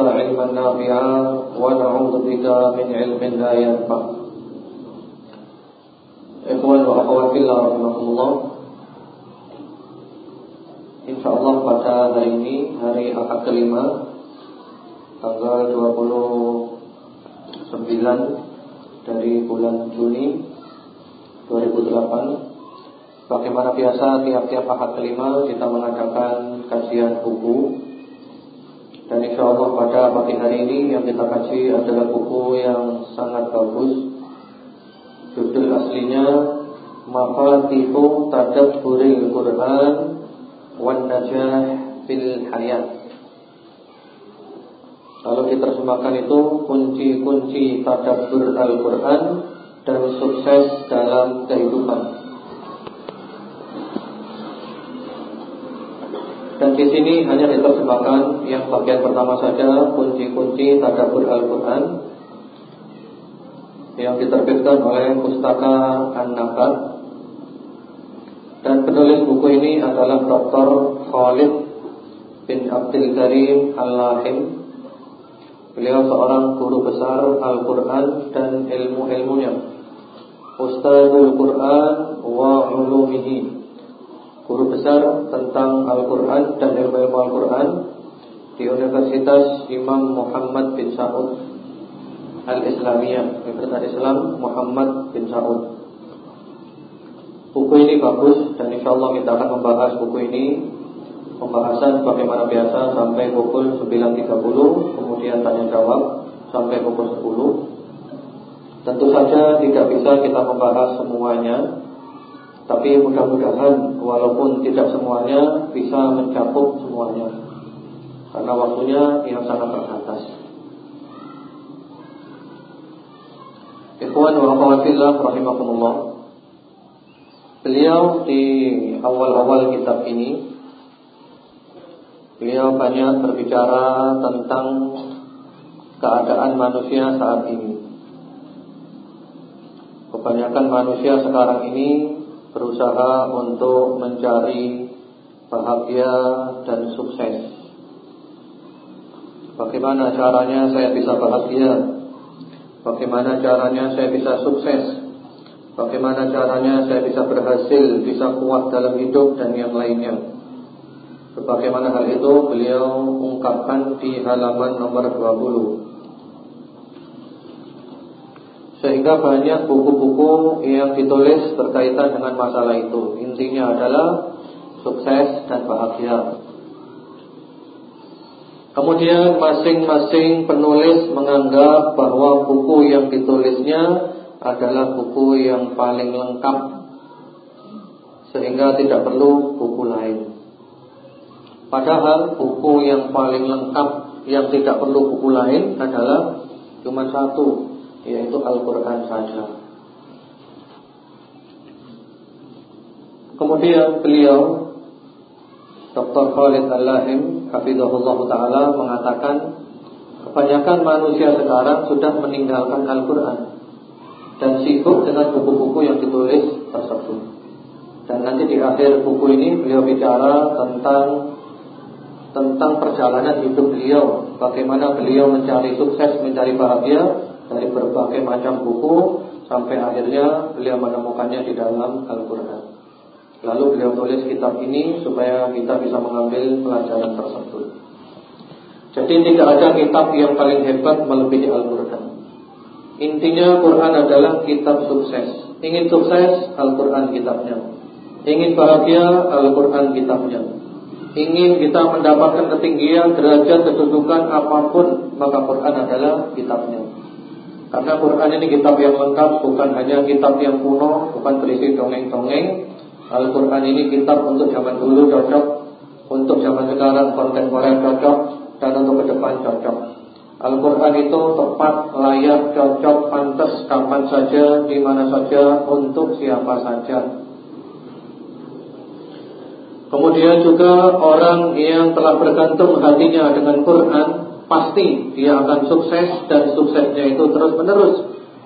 علما نافعا ونعوذ بك من علم لا ينفع Ikhwan wa akhwat fillah rahimakumullah Insyaallah pada hari ini hari Ahad kelima tanggal 29 dari bulan Juni 2008 Bagaimana biasa tiap-tiap Ahad kelima kita mengadakan kajian buku dan insya Allah pada pagi hari ini yang kita kaji adalah buku yang sangat bagus. Judul aslinya Mafatihu Tadabburil Quran Wan Najah Fil Hayat. Kalau diterjemahkan itu kunci-kunci tadabbur Al-Quran dan sukses dalam kehidupan. Di sini hanya diterjemahkan yang bagian pertama saja kunci-kunci tadabbur Al-Qur'an yang diterbitkan oleh Pustaka An-Nakat. Dan penulis buku ini adalah Dr. Khalid bin Abdul Karim Al-Lahim. Beliau seorang guru besar Al-Quran dan ilmu-ilmunya Ustazul Quran wa ulumihi guru besar tentang Al-Quran dan ilmu-ilmu Al-Quran di Universitas Imam Muhammad bin Saud Al-Islamiyah Universitas Islam Muhammad bin Saud. Buku ini bagus dan insya Allah kita akan membahas buku ini. Pembahasan bagaimana biasa sampai pukul 9.30 Kemudian tanya jawab sampai pukul 10 Tentu saja tidak bisa kita membahas semuanya tapi mudah-mudahan walaupun tidak semuanya bisa mencakup semuanya. Karena waktunya yang sangat terbatas. Ikhwan wa akhwatillah Beliau di awal-awal kitab ini Beliau banyak berbicara tentang keadaan manusia saat ini. Kebanyakan manusia sekarang ini berusaha untuk mencari bahagia dan sukses. Bagaimana caranya saya bisa bahagia? Bagaimana caranya saya bisa sukses? Bagaimana caranya saya bisa berhasil, bisa kuat dalam hidup dan yang lainnya? Sebagaimana hal itu beliau ungkapkan di halaman nomor 20 sehingga banyak buku-buku yang ditulis berkaitan dengan masalah itu. Intinya adalah sukses dan bahagia. Kemudian masing-masing penulis menganggap bahwa buku yang ditulisnya adalah buku yang paling lengkap sehingga tidak perlu buku lain. Padahal buku yang paling lengkap yang tidak perlu buku lain adalah cuma satu, yaitu Al-Qur'an saja. Kemudian beliau Dr. Khalid Al-Lahim Hafizahullah Ta'ala mengatakan Kebanyakan manusia sekarang sudah meninggalkan Al-Quran Dan sibuk dengan buku-buku yang ditulis tersebut Dan nanti di akhir buku ini beliau bicara tentang Tentang perjalanan hidup beliau Bagaimana beliau mencari sukses, mencari bahagia Dari berbagai macam buku Sampai akhirnya beliau menemukannya di dalam Al-Quran Lalu beliau tulis kitab ini supaya kita bisa mengambil pelajaran tersebut. Jadi tidak ada kitab yang paling hebat melebihi Al-Quran. Intinya Quran adalah kitab sukses. Ingin sukses, Al-Quran kitabnya. Ingin bahagia, Al-Quran kitabnya. Ingin kita mendapatkan ketinggian, derajat, kedudukan apa pun, maka Quran adalah kitabnya. Karena Quran ini kitab yang lengkap, bukan hanya kitab yang kuno, bukan berisi dongeng-dongeng, Al-Quran ini kitab untuk zaman dulu cocok Untuk zaman sekarang kontemporer cocok Dan untuk ke depan cocok. Al-Quran itu tepat, layak, cocok, pantas Kapan saja, di mana saja Untuk siapa saja. Kemudian juga orang yang telah bergantung hatinya dengan Quran Pasti dia akan sukses Dan suksesnya itu terus menerus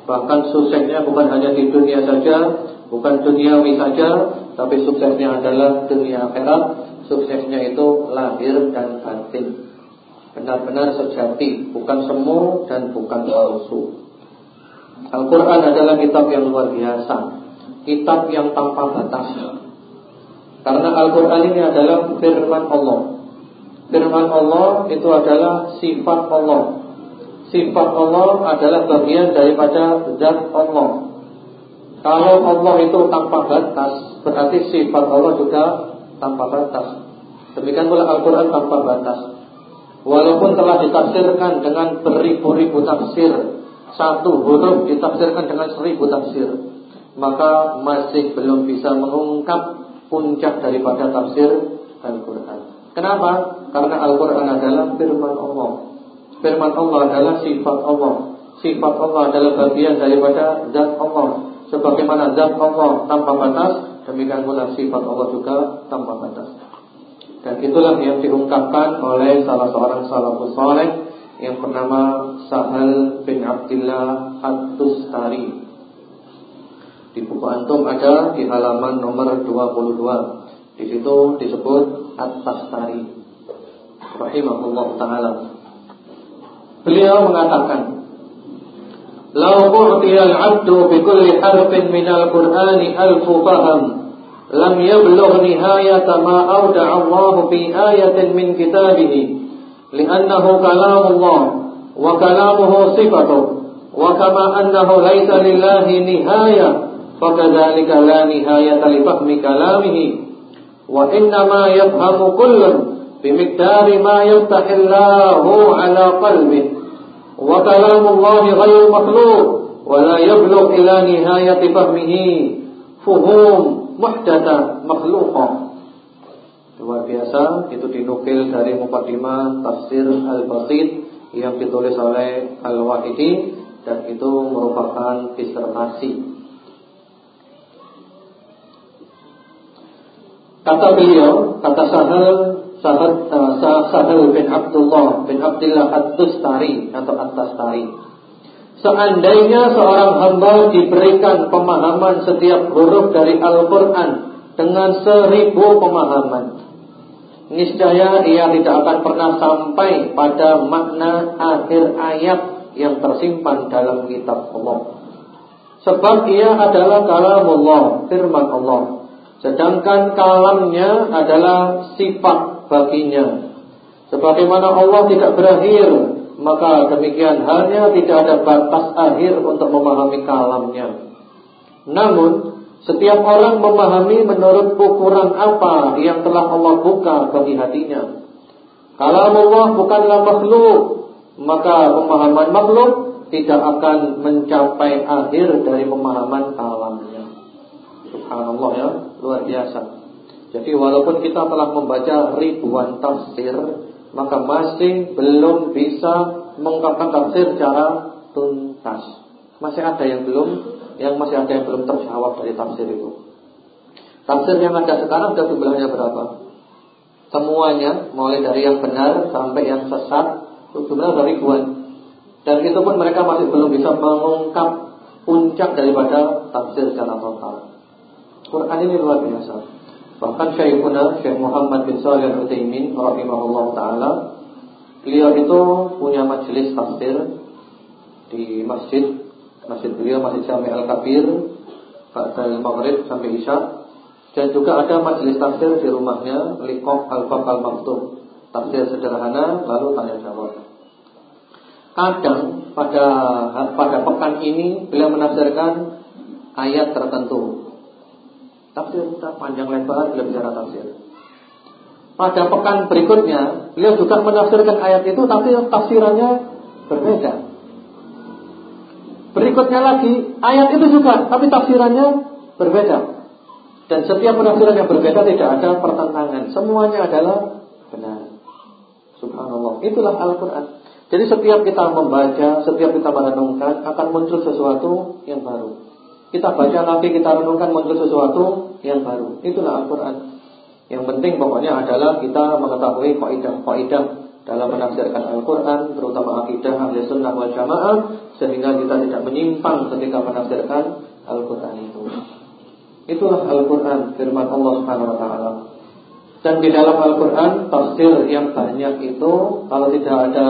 Bahkan suksesnya bukan hanya di dunia saja Bukan duniawi saja tapi suksesnya adalah dunia akhirat. Suksesnya itu lahir dan batin. Benar-benar sejati Bukan semu dan bukan palsu. Al-Quran adalah kitab yang luar biasa Kitab yang tanpa batas. Karena Al-Quran ini adalah firman Allah Firman Allah itu adalah sifat Allah Sifat Allah adalah bagian daripada zat Allah kalau Allah itu tanpa batas, berarti sifat Allah juga tanpa batas. Demikian pula Al-Quran tanpa batas. Walaupun telah ditafsirkan dengan beribu-ribu tafsir, satu huruf ditafsirkan dengan seribu tafsir, maka masih belum bisa mengungkap puncak daripada tafsir Al-Quran. Kenapa? Karena Al-Quran adalah firman Allah. Firman Allah adalah sifat Allah. Sifat Allah adalah bagian daripada zat Allah. Sebagaimana zat Allah tanpa batas Demikian pula sifat Allah juga tanpa batas Dan itulah yang diungkapkan oleh salah seorang salafus saleh Yang bernama Sahal bin Abdullah At-Tustari Di buku Antum ada di halaman nomor 22 Di situ disebut At-Tastari Rahimahullah Ta'ala Beliau mengatakan لو أعطي العبد بكل حرف من القرآن ألف فهم لم يبلغ نهاية ما أودع الله في آية من كتابه لأنه كلام الله وكلامه صفته وكما أنه ليس لله نهاية فكذلك لا نهاية لفهم كلامه wa inna ma yafhamu kullun bimiqdari ma yaftahillahu ala qalbihi wa kalamullahi ghayu makhluk wa la yablugh ila nihayati fahmihi. Fuhum muhdata makhluqah Luar biasa, itu dinukil dari mukadimah tafsir al-basid yang ditulis oleh Al-Wahidi dan itu merupakan disertasi. Kata beliau, kata Sahal sahabat uh, Sahal bin Abdullah bin Abdullah At-Tustari atau At-Tastari. Seandainya seorang hamba diberikan pemahaman setiap huruf dari Al-Quran dengan seribu pemahaman, niscaya ia tidak akan pernah sampai pada makna akhir ayat yang tersimpan dalam kitab Allah. Sebab ia adalah kalamullah, firman Allah. Sedangkan kalamnya adalah sifat baginya. Sebagaimana Allah tidak berakhir, maka demikian halnya tidak ada batas akhir untuk memahami kalamnya. Namun, setiap orang memahami menurut ukuran apa yang telah Allah buka bagi hatinya. Kalam Allah bukanlah makhluk, maka pemahaman makhluk tidak akan mencapai akhir dari pemahaman kalamnya. Subhanallah ya, luar biasa. Jadi walaupun kita telah membaca ribuan tafsir, maka masih belum bisa mengungkapkan tafsir secara tuntas. Masih ada yang belum, yang masih ada yang belum terjawab dari tafsir itu. Tafsir yang ada sekarang sudah jumlahnya berapa? Semuanya, mulai dari yang benar sampai yang sesat, jumlahnya ribuan. Dan itu pun mereka masih belum bisa mengungkap puncak daripada tafsir secara total. Quran ini luar biasa. Bahkan Syekhuna Syekh Muhammad bin Shalih Al-Utsaimin rahimahullah taala beliau itu punya majelis tafsir di masjid masjid beliau Masjid Jami Al-Kabir pada Maghrib sampai Isya dan juga ada majelis tafsir di rumahnya Liqoq Al-Bab Al-Maktub tafsir sederhana lalu tanya jawab Kadang pada pada pekan ini beliau menafsirkan ayat tertentu. Tafsir kita panjang lebar beliau bicara tafsir. Pada pekan berikutnya beliau juga menafsirkan ayat itu tapi tafsirannya berbeda. Berikutnya lagi ayat itu juga tapi tafsirannya berbeda. Dan setiap penafsiran yang berbeda tidak ada pertentangan. Semuanya adalah benar. Subhanallah. Itulah Al-Quran. Jadi setiap kita membaca, setiap kita merenungkan akan muncul sesuatu yang baru. Kita baca nanti kita renungkan muncul sesuatu yang baru. Itulah Al-Qur'an. Yang penting pokoknya adalah kita mengetahui kaidah-kaidah dalam menafsirkan Al-Qur'an, terutama akidah ahli sunnah wal jamaah sehingga kita tidak menyimpang ketika menafsirkan Al-Qur'an itu. Itulah Al-Qur'an firman Allah Subhanahu wa taala. Dan di dalam Al-Quran tafsir yang banyak itu Kalau tidak ada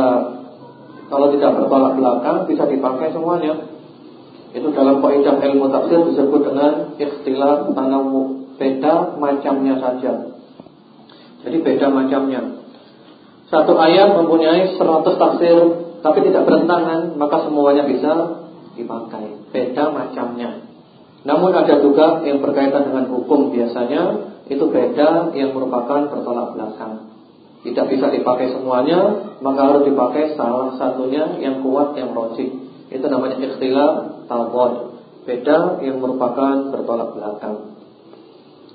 kalau tidak bertolak belakang bisa dipakai semuanya. Itu dalam kaidah ilmu tafsir disebut dengan ikhtilaf tanawu, beda macamnya saja. Jadi beda macamnya. Satu ayat mempunyai 100 tafsir tapi tidak bertentangan, maka semuanya bisa dipakai. Beda macamnya. Namun ada juga yang berkaitan dengan hukum biasanya itu beda yang merupakan bertolak belakang tidak bisa dipakai semuanya, maka harus dipakai salah satunya yang kuat yang rojik. Itu namanya ikhtilaf tawad. Beda yang merupakan bertolak belakang.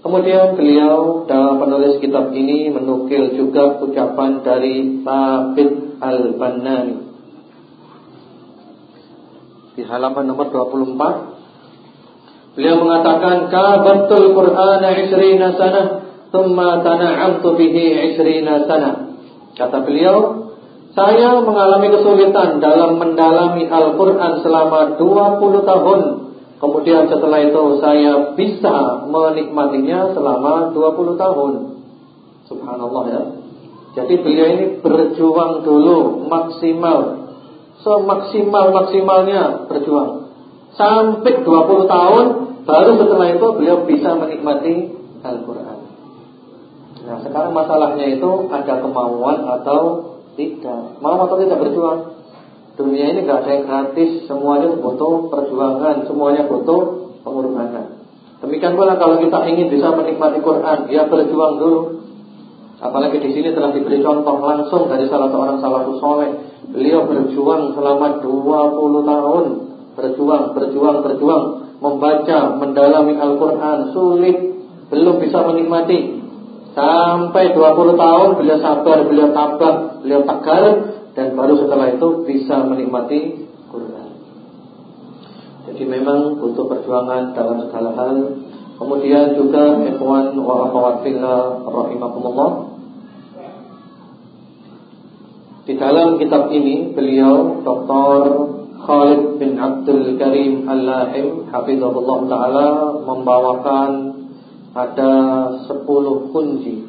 Kemudian beliau dalam penulis kitab ini menukil juga ucapan dari Thabit Al-Bannani. Di halaman nomor 24 Beliau mengatakan kabatul Qur'ana 20 sanah Thumma tana'amtu bihi 20 sana. Kata beliau, saya mengalami kesulitan dalam mendalami Al-Qur'an selama 20 tahun. Kemudian setelah itu saya bisa menikmatinya selama 20 tahun. Subhanallah ya. Jadi beliau ini berjuang dulu maksimal semaksimal-maksimalnya berjuang. Sampai 20 tahun baru setelah itu beliau bisa menikmati Al-Qur'an. Nah sekarang masalahnya itu ada kemauan atau tidak. Mau atau tidak berjuang. Dunia ini gak ada yang gratis. Semuanya butuh perjuangan. Semuanya butuh pengorbanan. Demikian pula kalau kita ingin bisa menikmati Quran Ya berjuang dulu. Apalagi di sini telah diberi contoh langsung Dari salah seorang salafus soleh. Beliau berjuang selama 20 tahun. Berjuang, berjuang, berjuang. Membaca, mendalami Al-Quran. Sulit, belum bisa menikmati Sampai 20 tahun beliau sabar, beliau tabah, beliau tegar dan baru setelah itu bisa menikmati Quran. Jadi memang butuh perjuangan dalam segala hal. Kemudian juga ikhwan wa akhwat fillah rahimakumullah. Di dalam kitab ini beliau Dr. Khalid bin Abdul Karim Al-Lahim hafizahullah taala membawakan ada 10 kunci.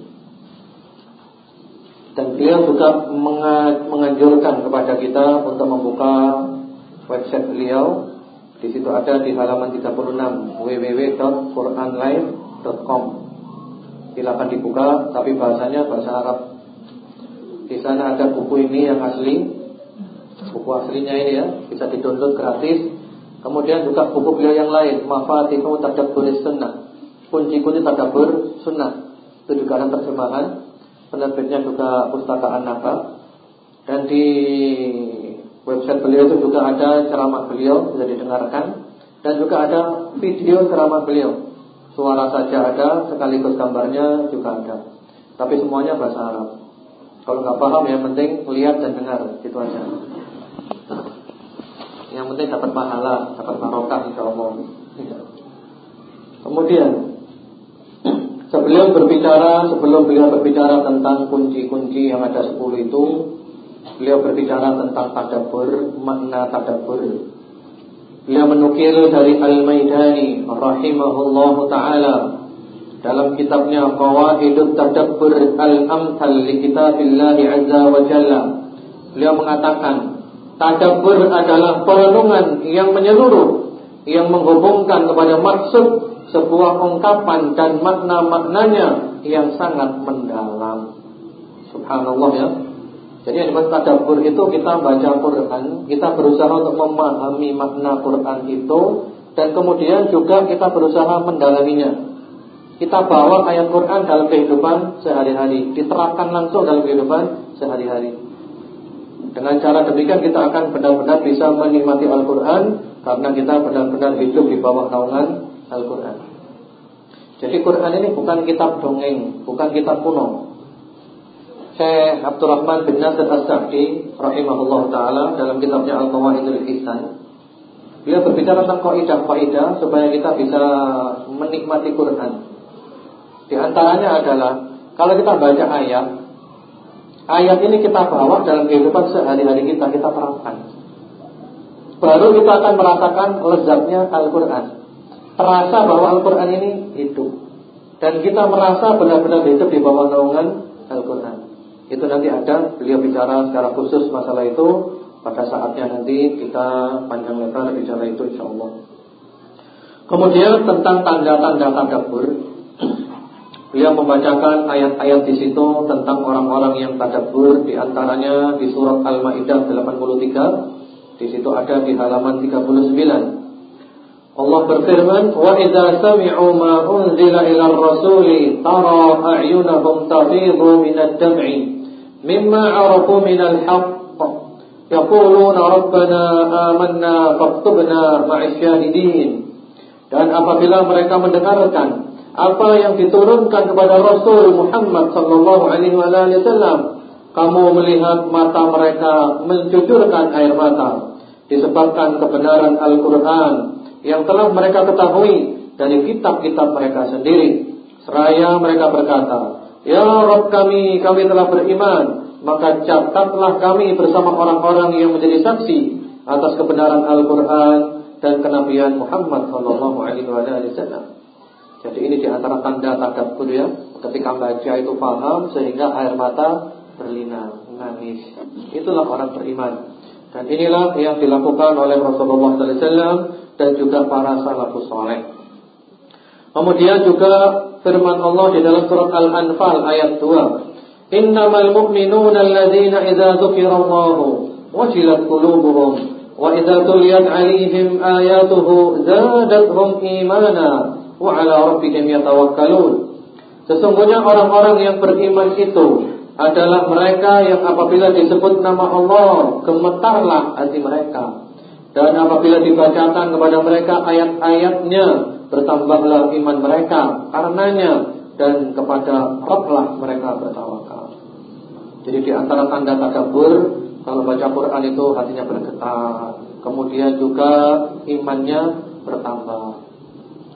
Dan beliau juga menganjurkan kepada kita untuk membuka website beliau. Di situ ada di halaman 36 www.quranlive.com silakan dibuka tapi bahasanya bahasa Arab. Di sana ada buku ini yang asli. Buku aslinya ini ya bisa didownload gratis. Kemudian juga buku beliau yang lain Mafatihu Tadabburis Sunnah kunci-kunci tadabbur sunnah. Itu juga ada terjemahan. Penerbitnya juga Pustakaan Nafa. Dan di website beliau itu juga ada ceramah beliau bisa didengarkan dan juga ada video ceramah beliau. Suara saja ada, sekaligus gambarnya juga ada. Tapi semuanya bahasa Arab. Kalau nggak paham yang penting lihat dan dengar, gitu aja. Yang penting dapat pahala, dapat barokah insya Allah. Kemudian sebelum berbicara, sebelum beliau berbicara tentang kunci-kunci yang ada 10 itu, beliau berbicara tentang tadabbur, makna tadabbur. Beliau menukil dari Al-Maidani rahimahullah taala dalam kitabnya Qawaidut Tadabbur Al-Amthal li Kitabillah Azza wa Jalla. Beliau mengatakan, tadabbur adalah perenungan yang menyeluruh yang menghubungkan kepada maksud sebuah ungkapan dan makna-maknanya yang sangat mendalam. Subhanallah ya. Jadi yang dimaksud tadabbur itu kita baca Quran, kita berusaha untuk memahami makna Quran itu dan kemudian juga kita berusaha mendalaminya. Kita bawa ayat Quran dalam kehidupan sehari-hari, diterapkan langsung dalam kehidupan sehari-hari. Dengan cara demikian kita akan benar-benar bisa menikmati Al-Quran Karena kita benar-benar hidup di bawah naungan Al-Quran Jadi Quran ini bukan kitab dongeng Bukan kitab kuno Syekh Abdurrahman bin Nasir As-Sa'di rahimahullah taala dalam kitabnya Al-Qawaidul Ihsan dia berbicara tentang kaidah-kaidah supaya kita bisa menikmati Quran. Di antaranya adalah kalau kita baca ayat, ayat ini kita bawa dalam kehidupan sehari-hari kita kita terapkan. Baru kita akan merasakan lezatnya Al-Qur'an. Terasa bahwa Al-Qur'an ini hidup dan kita merasa benar-benar hidup di bawah naungan Al-Qur'an. Itu nanti ada beliau bicara secara khusus masalah itu pada saatnya nanti kita panjang lebar bicara itu insya Allah. Kemudian tentang tanda-tanda tadabbur, beliau membacakan ayat-ayat di situ tentang orang-orang yang tadabbur di antaranya di surat Al-Maidah 83. Di situ ada di halaman 39. Allah berfirman, "Wa idza sami'u ma unzila ila ar-rasuli tara a'yunahum tafidhu min ad-dam'i mimma 'arafu min al-haqq yaquluna rabbana amanna. Dan apabila mereka mendengarkan apa yang diturunkan kepada Rasul Muhammad sallallahu alaihi wasallam, kamu melihat mata mereka mencucurkan air mata disebabkan kebenaran Al-Qur'an yang telah mereka ketahui dari kitab-kitab mereka sendiri. Seraya mereka berkata Ya Rabb kami, kami telah beriman Maka catatlah kami bersama orang-orang yang menjadi saksi Atas kebenaran Al-Quran Dan kenabian Muhammad Sallallahu Alaihi Wasallam. Jadi ini di antara tanda tadabbur ya Ketika baca itu paham Sehingga air mata berlinang Nangis. Itulah orang beriman. Dan inilah yang dilakukan oleh Rasulullah SAW Dan juga para salafus soleh Kemudian juga firman Allah di dalam surat Al-Anfal ayat 2. Innamal mu'minuna alladzina idza dzukirallahu wajilat qulubuhum wa idza tuliyat 'alaihim ayatuhu zadatuhum imana wa 'ala rabbihim yatawakkalun. Sesungguhnya orang-orang yang beriman itu adalah mereka yang apabila disebut nama Allah gemetarlah hati mereka dan apabila dibacakan kepada mereka ayat-ayatnya bertambahlah iman mereka karenanya dan kepada Rabblah mereka bertawakal. Jadi di antara tanda tadabbur kalau baca Quran itu hatinya bergetar, kemudian juga imannya bertambah.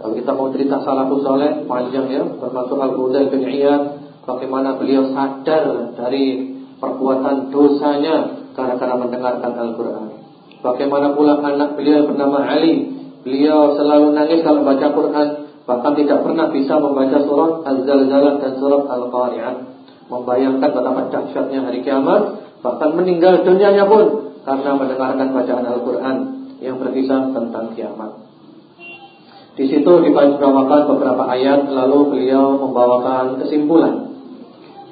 Kalau kita mau cerita salafus saleh panjang ya, termasuk Al-Hudail bin Iyad, bagaimana beliau sadar dari perbuatan dosanya gara-gara mendengarkan Al-Qur'an. Bagaimana pula anak beliau bernama Ali Beliau selalu nangis kalau baca Quran, bahkan tidak pernah bisa membaca surat Az-Zalzalah dan surat Al-Qari'ah. Membayangkan betapa dahsyatnya hari kiamat, bahkan meninggal dunianya pun karena mendengarkan bacaan Al-Quran yang berkisah tentang kiamat. Di situ dibawakan beberapa ayat, lalu beliau membawakan kesimpulan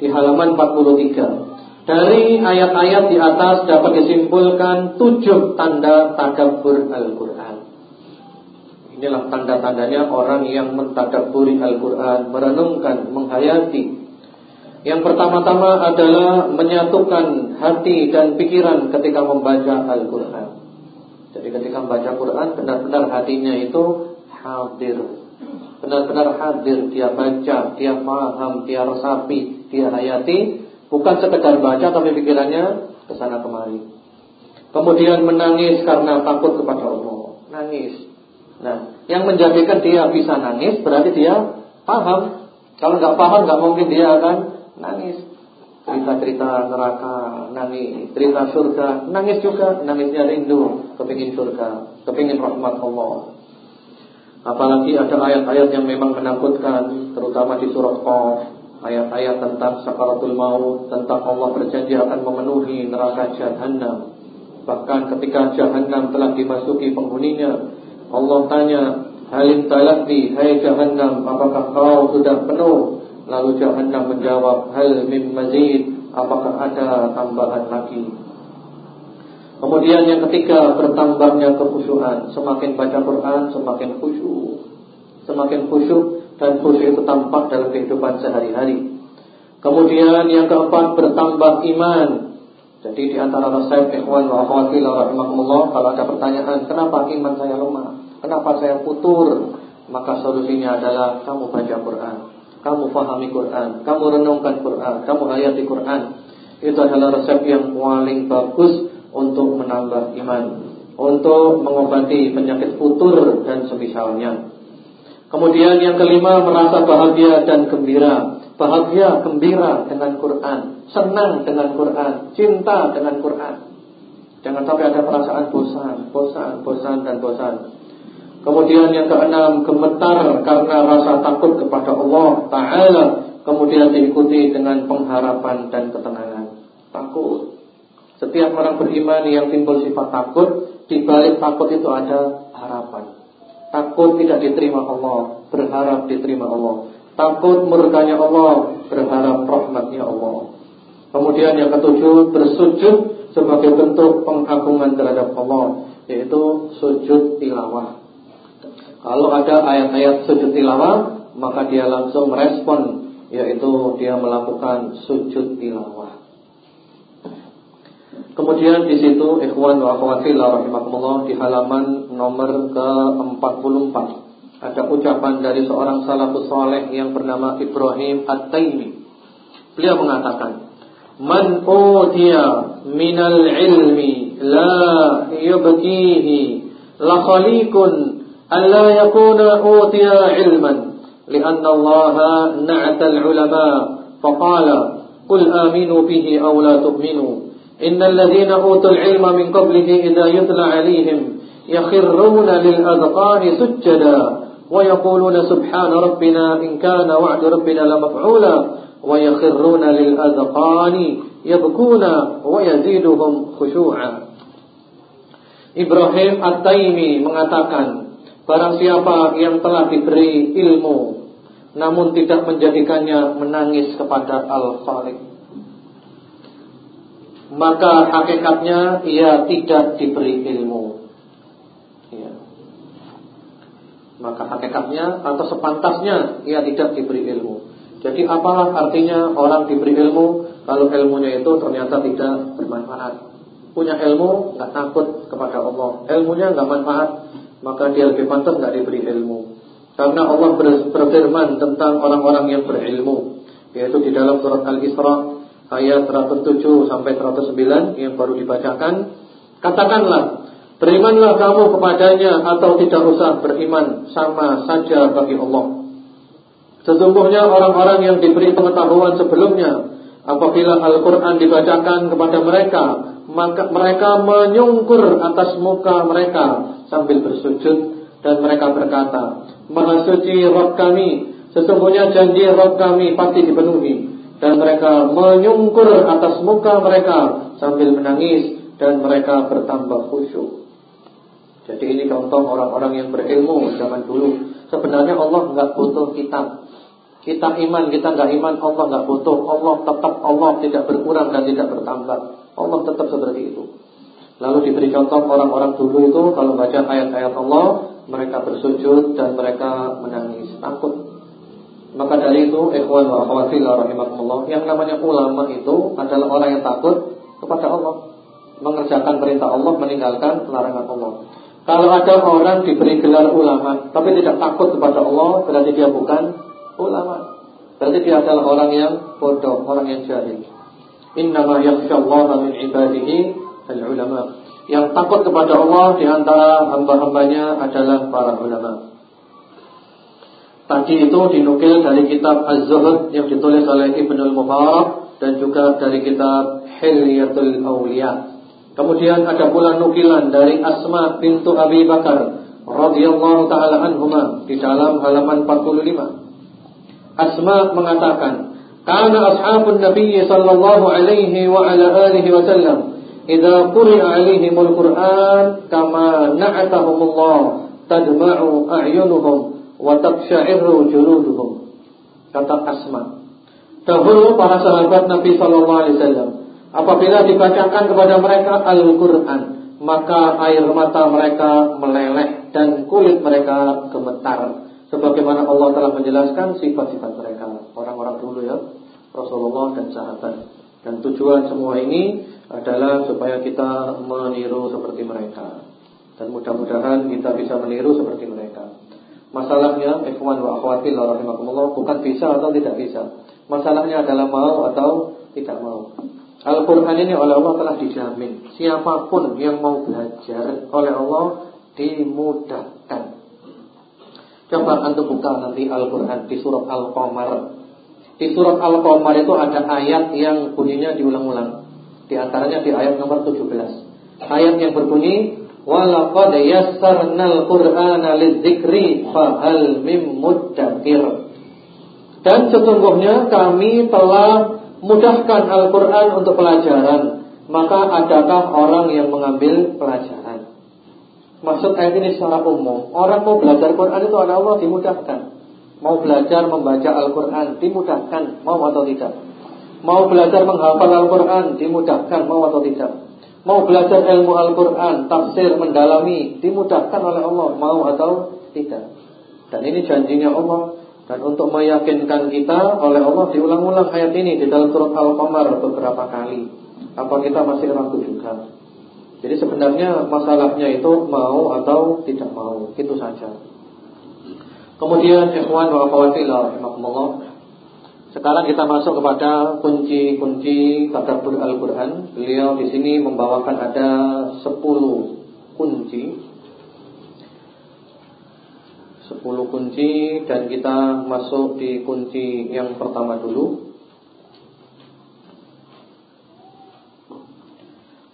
di halaman 43. Dari ayat-ayat di atas dapat disimpulkan tujuh tanda tadabbur Al-Quran. Inilah tanda-tandanya orang yang mentadaburi Al-Quran Merenungkan, menghayati. Yang pertama-tama adalah Menyatukan hati dan pikiran ketika membaca Al-Quran. Jadi ketika membaca Quran Benar-benar hatinya itu hadir. Benar-benar hadir, dia baca, dia paham, dia resapi, dia hayati, bukan sekedar baca tapi pikirannya ke sana kemari. Kemudian menangis karena takut kepada Allah, nangis. Nah, yang menjadikan dia bisa nangis berarti dia paham. Kalau nggak paham nggak mungkin dia akan nangis. Cerita-cerita neraka, nangis. Cerita surga, nangis juga. Nangisnya rindu, kepingin surga, kepingin rahmat Allah. Apalagi ada ayat-ayat yang memang menakutkan Terutama di surat Qaf Ayat-ayat tentang sakaratul maut Tentang Allah berjanji akan memenuhi neraka jahanam Bahkan ketika jahanam telah dimasuki penghuninya Allah tanya Halim talakti Hai jahanam Apakah kau sudah penuh Lalu jahanam menjawab Hal mim mazid Apakah ada tambahan lagi Kemudian yang ketiga bertambahnya kekhusyuan. Semakin baca Quran semakin khusyuk. Semakin khusyuk dan khusyuk itu tampak dalam kehidupan sehari-hari. Kemudian yang keempat bertambah iman. Jadi di antara resep ikhwan wa akhwati rahimakumullah kalau ada pertanyaan, kenapa iman saya lemah? Kenapa saya putur? Maka solusinya adalah kamu baca Quran, kamu fahami Quran, kamu renungkan Quran, kamu hayati Quran. Itu adalah resep yang paling bagus untuk menambah iman, untuk mengobati penyakit futur dan semisalnya. Kemudian yang kelima merasa bahagia dan gembira. Bahagia, gembira dengan Quran, senang dengan Quran, cinta dengan Quran. Jangan sampai ada perasaan bosan, bosan, bosan dan bosan. Kemudian yang keenam gemetar karena rasa takut kepada Allah Taala. Kemudian diikuti dengan pengharapan dan ketenangan. Takut setiap orang beriman yang timbul sifat takut, di balik takut itu ada harapan. Takut tidak diterima Allah, berharap diterima Allah. Takut murkanya Allah, berharap rahmatnya Allah. Kemudian yang ketujuh, bersujud sebagai bentuk pengagungan terhadap Allah, yaitu sujud tilawah. Kalau ada ayat-ayat sujud tilawah, maka dia langsung merespon, yaitu dia melakukan sujud tilawah. Kemudian di situ ikhwan wa akhwati rahimakumullah di halaman nomor ke-44 ada ucapan dari seorang salafus saleh yang bernama Ibrahim At-Taimi. Beliau mengatakan, "Man utiya minal ilmi la yubkihi la khaliqun alla yakuna utiya ilman lianna Allah na'ata al-ulama faqala qul aminu bihi aw la tu'minu إن الذين أوتوا العلم من قبله إذا يتلى عليهم يخرون للأذقان سجدا ويقولون سبحان ربنا إن كان وعد ربنا لمفعولا ويخرون للأذقان يبكون ويزيدهم خشوعا Ibrahim At-Taimi mengatakan Barang siapa yang telah diberi ilmu Namun tidak menjadikannya menangis kepada Al-Khaliq maka hakikatnya ia tidak diberi ilmu. Ya. Maka hakikatnya atau sepantasnya ia tidak diberi ilmu. Jadi apalah artinya orang diberi ilmu kalau ilmunya itu ternyata tidak bermanfaat. Punya ilmu nggak takut kepada Allah, ilmunya nggak manfaat, maka dia lebih pantas nggak diberi ilmu. Karena Allah berfirman tentang orang-orang yang berilmu, yaitu di dalam surat Al-Isra ayat 107 sampai 109 yang baru dibacakan, katakanlah, berimanlah kamu kepadanya atau tidak usah beriman, sama saja bagi Allah. Sesungguhnya orang-orang yang diberi pengetahuan sebelumnya, apabila Al-Quran dibacakan kepada mereka, maka mereka menyungkur atas muka mereka sambil bersujud dan mereka berkata, Maha suci Rabb kami, sesungguhnya janji Rabb kami pasti dipenuhi dan mereka menyungkur atas muka mereka sambil menangis dan mereka bertambah khusyuk. Jadi ini contoh orang-orang yang berilmu zaman dulu. Sebenarnya Allah nggak butuh kita. Kita iman, kita nggak iman, Allah nggak butuh. Allah tetap Allah tidak berkurang dan tidak bertambah. Allah tetap seperti itu. Lalu diberi contoh orang-orang dulu itu kalau baca ayat-ayat Allah, mereka bersujud dan mereka menangis, takut maka dari itu ikhwan wa akhwati rahimakumullah, yang namanya ulama itu adalah orang yang takut kepada Allah, mengerjakan perintah Allah, meninggalkan larangan Allah. Kalau ada orang diberi gelar ulama tapi tidak takut kepada Allah, berarti dia bukan ulama. Berarti dia adalah orang yang bodoh, orang yang jahil. Innama yakhsyallaha min ibadihi al-ulama. Yang takut kepada Allah di antara hamba-hambanya adalah para ulama. Tadi itu dinukil dari kitab Az-Zuhud yang ditulis oleh Ibnul Mubarak dan juga dari kitab Hilyatul Awliya. Kemudian ada pula nukilan dari Asma bintu Abi Bakar radhiyallahu taala anhuma di dalam halaman 45. Asma mengatakan, "Kana ashabun Nabi sallallahu alaihi wa ala alihi wasallam idza quri'a alaihimul Qur'an kama na'atahumullah tadma'u a'yunuhum wa taqsha'iru juluduhum." Kata Asma. Dahulu para sahabat Nabi wasallam Apabila dibacakan kepada mereka Al-Quran Maka air mata mereka meleleh Dan kulit mereka gemetar. Sebagaimana Allah telah menjelaskan sifat-sifat mereka. Orang-orang dulu ya Rasulullah dan sahabat. Dan tujuan semua ini adalah Supaya kita meniru seperti mereka. Dan mudah-mudahan kita bisa meniru seperti mereka Masalahnya Ikhwan wa akhwatil Bukan bisa atau tidak bisa. Masalahnya adalah mau atau tidak mau. Al-Quran ini oleh Allah telah dijamin Siapa pun yang mau belajar oleh Allah dimudahkan. Coba antum buka nanti Al-Quran di surat Al-Qamar. Di surat Al-Qamar itu ada ayat yang bunyinya diulang-ulang. Di antaranya di ayat nomor 17 Ayat yang berbunyi Walaqad yassarnal Qur'ana lidzikri fahal mim muddakir. Dan sesungguhnya kami telah mudahkan Al-Quran untuk pelajaran. Maka adakah orang yang mengambil pelajaran? Maksud ayat ini secara umum. Orang mau belajar Quran itu ada Allah dimudahkan. Mau belajar membaca Al-Quran dimudahkan Mau atau tidak. Mau belajar menghafal Al-Quran dimudahkan Mau atau tidak Mau belajar ilmu Al-Quran Tafsir, mendalami Dimudahkan oleh Allah Mau atau tidak Dan ini janjinya Allah dan untuk meyakinkan kita oleh Allah diulang-ulang ayat ini di dalam surat Al-Qamar beberapa kali. Apa kita masih ragu juga? Jadi sebenarnya masalahnya itu mau atau tidak mau, itu saja. Kemudian ikhwan wa akhwati. Sekarang kita masuk kepada kunci-kunci tadabbur Al-Qur'an. Beliau di sini membawakan ada 10 kunci 10 kunci dan kita masuk di kunci yang pertama dulu.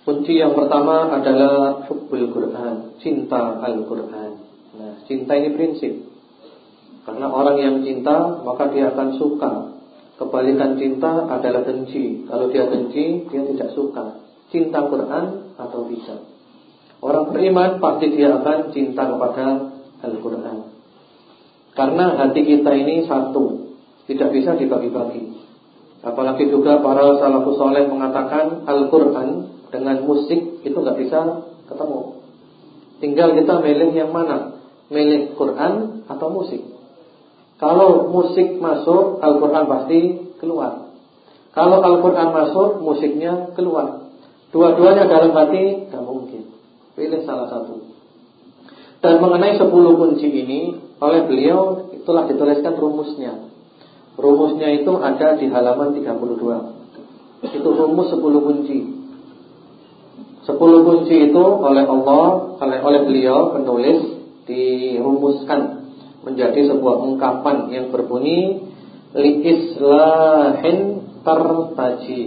Kunci yang pertama adalah hubbul Quran, cinta Al-Quran. Nah, cinta ini prinsip. Karena orang yang cinta, maka dia akan suka. Kebalikan cinta adalah benci. Kalau dia benci, dia tidak suka. Cinta Quran atau tidak. Orang beriman pasti dia akan cinta kepada Al-Quran. Karena hati kita ini satu, tidak bisa dibagi-bagi. Apalagi juga para salafus soleh mengatakan Al-Quran dengan musik itu nggak bisa ketemu. Tinggal kita milih yang mana, milih Quran atau musik. Kalau musik masuk, Al-Quran pasti keluar. Kalau Al-Quran masuk, musiknya keluar. Dua-duanya dalam hati, tidak mungkin. Pilih salah satu. Dan mengenai sepuluh kunci ini, oleh beliau itulah dituliskan rumusnya. Rumusnya itu ada di halaman 32. Itu rumus 10 kunci. 10 kunci itu oleh Allah, oleh oleh beliau penulis dirumuskan menjadi sebuah ungkapan yang berbunyi li islahin tartaji.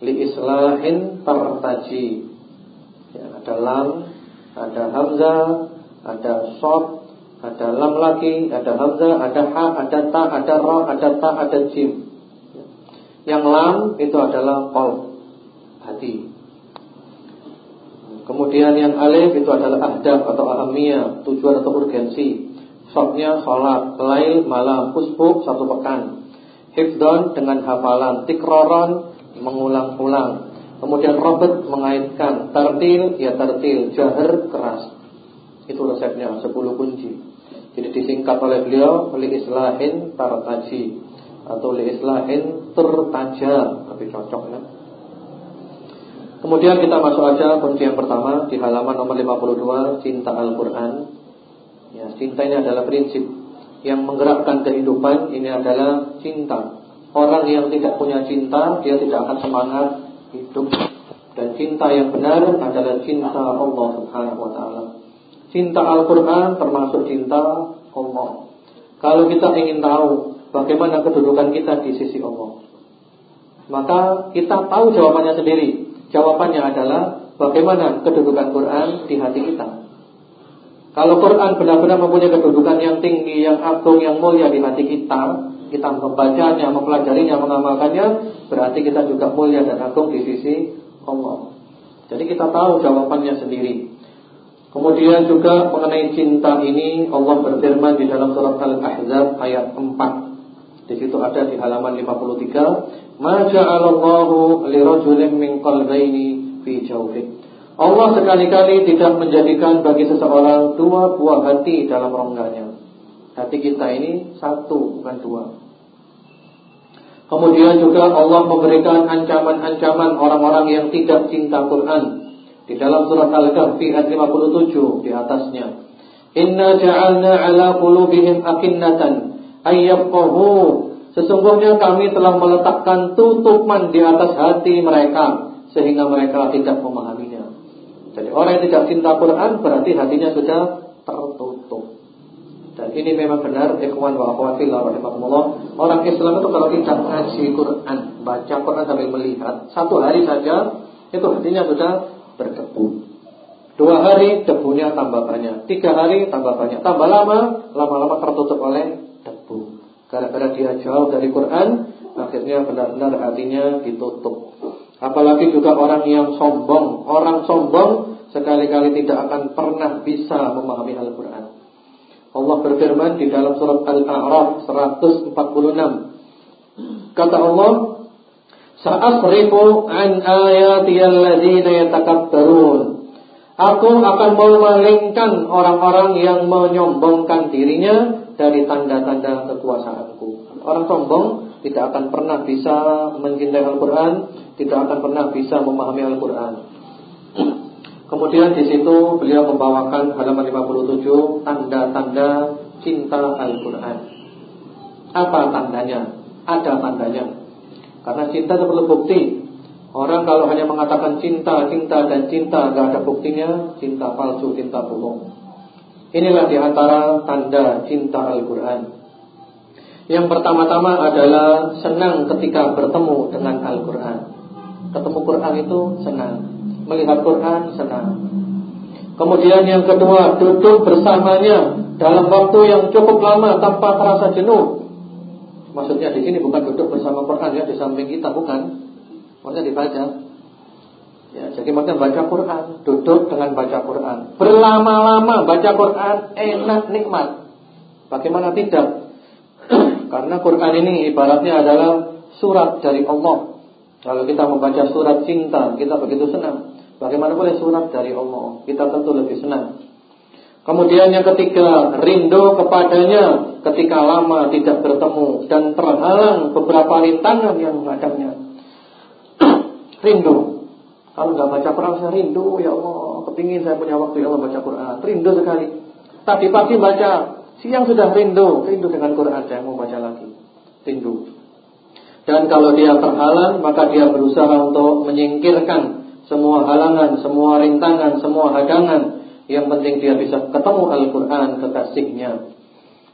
Li islahin tartaji. Ya, ada lam, ada hamzah, ada short, ada lam lagi, ada hamzah, ada ha, ada ta, ada ra, ada ta, ada jim. Yang lam itu adalah qalb, hati. Kemudian yang alif itu adalah ahdaf atau ahamiyah, tujuan atau urgensi. Shortnya sholat, lail, malam, pusbuk, satu pekan. Hifdon dengan hafalan, tikroron, mengulang-ulang. Kemudian robot mengaitkan, tartil, ya tartil, jahar, keras. Itu resepnya 10 kunci. Jadi disingkat oleh beliau li islahin tartaji atau li islahin tertaja, tapi cocok ya. Kemudian kita masuk aja kunci yang pertama di halaman nomor 52 cinta Al-Qur'an. Ya, cinta ini adalah prinsip yang menggerakkan kehidupan, ini adalah cinta. Orang yang tidak punya cinta, dia tidak akan semangat hidup. Dan cinta yang benar adalah cinta Allah Subhanahu wa taala. Cinta Al-Qur'an termasuk cinta Allah. Kalau kita ingin tahu bagaimana kedudukan kita di sisi Allah, maka kita tahu jawabannya sendiri. Jawabannya adalah bagaimana kedudukan Quran di hati kita. Kalau Quran benar-benar mempunyai kedudukan yang tinggi, yang agung, yang mulia di hati kita, kita membacanya, mempelajarinya, mengamalkannya, berarti kita juga mulia dan agung di sisi Allah. Jadi kita tahu jawabannya sendiri. Kemudian juga mengenai cinta ini Allah berfirman di dalam surat Al-Ahzab ayat 4. Di situ ada di halaman 53, Ma ja'alallahu lirajulin min qalbaini fi jawfih. Allah sekali-kali tidak menjadikan bagi seseorang dua buah hati dalam rongganya. Hati kita ini satu bukan dua. Kemudian juga Allah memberikan ancaman-ancaman orang-orang yang tidak cinta Quran. Di dalam surat Al-Kahfi ayat 57 di atasnya. Inna ja'alna ala qulubihim akinnatan ayyafqahu Sesungguhnya kami telah meletakkan tutupan di atas hati mereka sehingga mereka tidak memahaminya. Jadi orang yang tidak cinta Quran berarti hatinya sudah tertutup. Dan ini memang benar ikhwan wa akhwat fillah rahimakumullah. Orang Islam itu kalau tidak ngaji Quran, baca Quran sambil melihat, satu hari saja itu hatinya sudah berdebu. Dua hari debunya tambah banyak, tiga hari tambah banyak, tambah lama, lama-lama tertutup oleh debu. Gara-gara dia jauh dari Quran Akhirnya benar-benar hatinya ditutup. Apalagi juga orang yang sombong. Orang sombong sekali-kali tidak akan pernah bisa memahami Al-Quran. Allah berfirman di dalam surat Al-A'raf 146 Kata Allah Sa'asrifu an ayatiyal ladhina yatakabbarun. Aku akan memalingkan orang-orang yang menyombongkan dirinya dari tanda-tanda kekuasaanku. Orang sombong tidak akan pernah bisa mencintai Al-Quran, tidak akan pernah bisa memahami Al-Quran. Kemudian di situ beliau membawakan halaman 57 tanda-tanda cinta Al-Quran. Apa tandanya? Ada tandanya. Karena cinta itu perlu bukti. Orang kalau hanya mengatakan cinta, cinta dan cinta, gak ada buktinya, cinta palsu, cinta bohong. Inilah di antara tanda cinta Al-Quran. Yang pertama-tama adalah senang ketika bertemu dengan Al-Quran. Ketemu Quran itu senang. Melihat Quran senang. Kemudian yang kedua Duduk bersamanya Dalam waktu yang cukup lama tanpa terasa jenuh. Maksudnya di sini bukan duduk bersama Quran ya Di samping kita bukan. Maksudnya dibaca Ya, jadi maksudnya baca Quran, duduk dengan baca Quran, berlama-lama baca Quran, enak nikmat. Bagaimana tidak? Karena Quran ini ibaratnya adalah surat dari Allah. Kalau kita membaca surat cinta, kita begitu senang. Bagaimana boleh surat dari Allah? Kita tentu lebih senang. Kemudian yang ketiga, rindu kepadanya ketika lama tidak bertemu dan terhalang beberapa rintangan yang menghadapnya. rindu kalau nggak baca Quran saya rindu ya Allah, kepingin saya punya waktu ya Allah baca Quran, rindu sekali. Tadi pagi baca, siang sudah rindu, rindu dengan Quran saya mau baca lagi, rindu. Dan kalau dia terhalang, maka dia berusaha untuk menyingkirkan semua halangan, semua rintangan, semua hadangan. Yang penting dia bisa ketemu Al-Quran kekasihnya.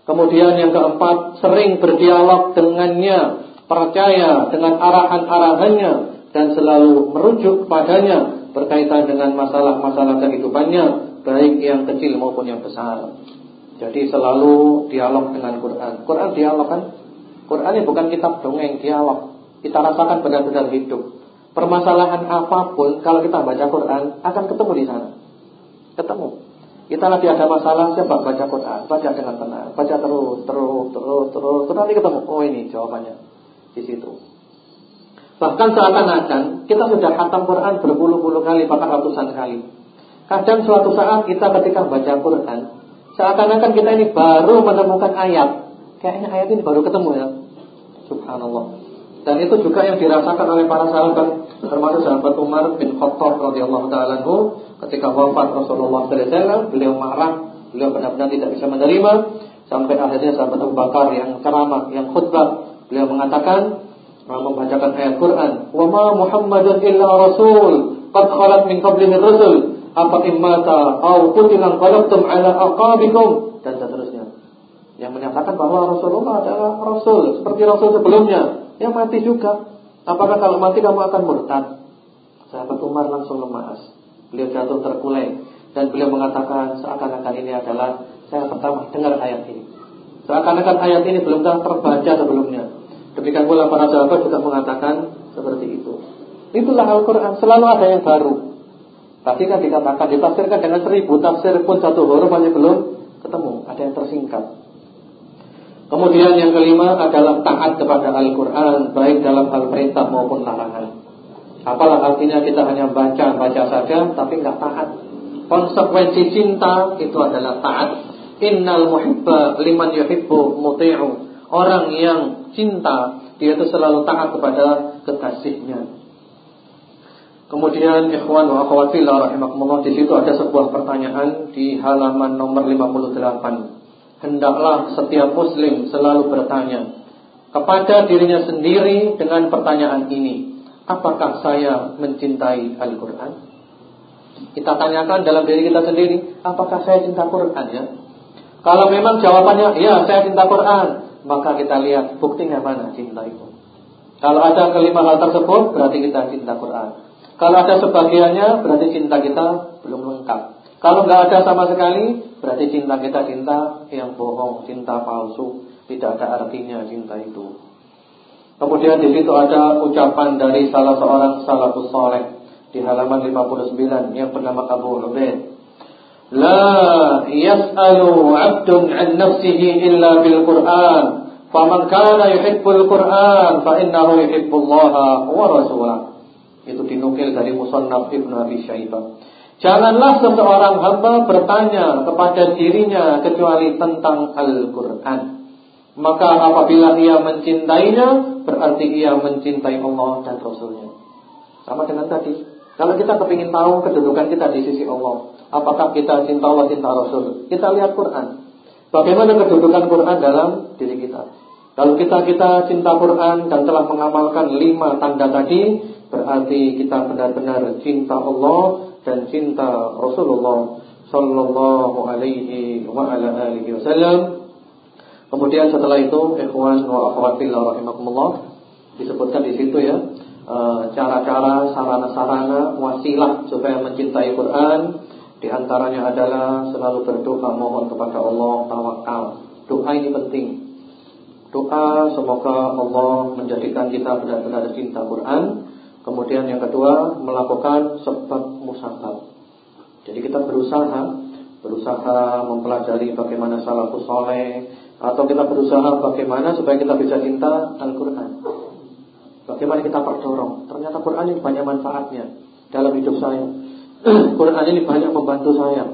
Kemudian yang keempat, sering berdialog dengannya, percaya dengan arahan-arahannya, dan selalu merujuk padanya berkaitan dengan masalah-masalah kehidupannya baik yang kecil maupun yang besar. Jadi selalu dialog dengan Quran. Quran dialog kan? Quran ini bukan kitab dongeng, dialog. Kita rasakan benar-benar hidup. Permasalahan apa pun kalau kita baca Quran akan ketemu di sana. Ketemu. Kita lagi ada masalah siapa baca Quran, baca dengan tenang, baca terus, terus, terus, terus, terus nanti ketemu. Oh ini jawabannya di situ. Bahkan seakan-akan kita sudah khatam Quran berpuluh-puluh kali, bahkan ratusan kali. Kadang suatu saat kita ketika baca Quran, seakan-akan kita ini baru menemukan ayat. Kayaknya ayat ini baru ketemu ya. Subhanallah. Dan itu juga yang dirasakan oleh para sahabat, termasuk sahabat Umar bin Khattab radhiyallahu taala ketika wafat Rasulullah wasallam, beliau marah, beliau benar-benar tidak bisa menerima sampai akhirnya sahabat Abu Bakar yang ceramah, yang khutbah, beliau mengatakan membacakan ayat Quran, "Wa ma Muhammadun illa rasul, qad khalat min qablihi rusul, apa immata aw qutilan qalabtum ala aqabikum" dan seterusnya. Yang menyatakan bahwa Rasulullah adalah rasul seperti rasul sebelumnya yang mati juga. Apakah kalau mati kamu akan murtad? Sahabat Umar langsung lemas. Beliau jatuh terkulai dan beliau mengatakan seakan-akan ini adalah saya pertama dengar ayat ini. Seakan-akan ayat ini belum terbaca sebelumnya. Demikian pula para sahabat juga mengatakan seperti itu. Itulah Al-Quran, selalu ada yang baru. Tadi kan dikatakan, ditafsirkan dengan seribu tafsir pun satu huruf hanya belum ketemu. Ada yang tersingkat. Kemudian yang kelima adalah taat kepada Al-Quran Baik dalam hal perintah maupun larangan Apalah artinya kita hanya baca-baca saja Tapi nggak taat Konsekuensi cinta itu adalah taat Innal muhibba liman yuhibbu muti'u Orang yang cinta Dia itu selalu taat kepada kekasihnya Kemudian ikhwan wa akhwat fillah rahimakumullah di situ ada sebuah pertanyaan di halaman nomor 58 hendaklah setiap muslim selalu bertanya kepada dirinya sendiri dengan pertanyaan ini, apakah saya mencintai Al-Qur'an? Kita tanyakan dalam diri kita sendiri, apakah saya cinta Quran ya? Kalau memang jawabannya ya saya cinta Quran, maka kita lihat buktinya mana cinta itu. Kalau ada kelima hal tersebut berarti kita cinta Quran. Kalau ada sebagiannya berarti cinta kita belum lengkap. Kalau nggak ada sama sekali Berarti cinta kita cinta yang bohong, cinta palsu, tidak ada artinya cinta itu. Kemudian di situ ada ucapan dari salah seorang salafus saleh di halaman 59 yang bernama Abu Ubaid. 'Abdun 'an nafsihi illa bil Qur'an. Faman kana yuhibbul Qur'an fa innahu yuhibbullaha wa rasulahu. Itu dinukil dari Musannaf Ibnu Abi Syaibah. Janganlah seseorang hamba bertanya kepada dirinya kecuali tentang Al-Quran. Maka apabila ia mencintainya, berarti ia mencintai Allah dan Rasulnya. Sama dengan tadi. Kalau kita kepingin tahu kedudukan kita di sisi Allah, apakah kita cinta Allah, cinta Rasul? Kita lihat Quran. Bagaimana kedudukan Quran dalam diri kita? Kalau kita kita cinta Quran dan telah mengamalkan lima tanda tadi, berarti kita benar-benar cinta Allah dan cinta Rasulullah sallallahu alaihi wasallam. Kemudian setelah itu ikhwan wa akhwat fillah rahimakumullah disebutkan di situ ya cara-cara, sarana-sarana, wasilah supaya mencintai Quran di antaranya adalah selalu berdoa mohon kepada Allah tawakal. Doa ini penting. Doa semoga Allah menjadikan kita benar-benar cinta Quran Kemudian yang kedua melakukan sebab musabab. Jadi kita berusaha berusaha mempelajari bagaimana salafus soleh atau kita berusaha bagaimana supaya kita bisa cinta Al-Quran. Bagaimana kita terdorong? Ternyata Quran ini banyak manfaatnya dalam hidup saya. Quran ini banyak membantu saya.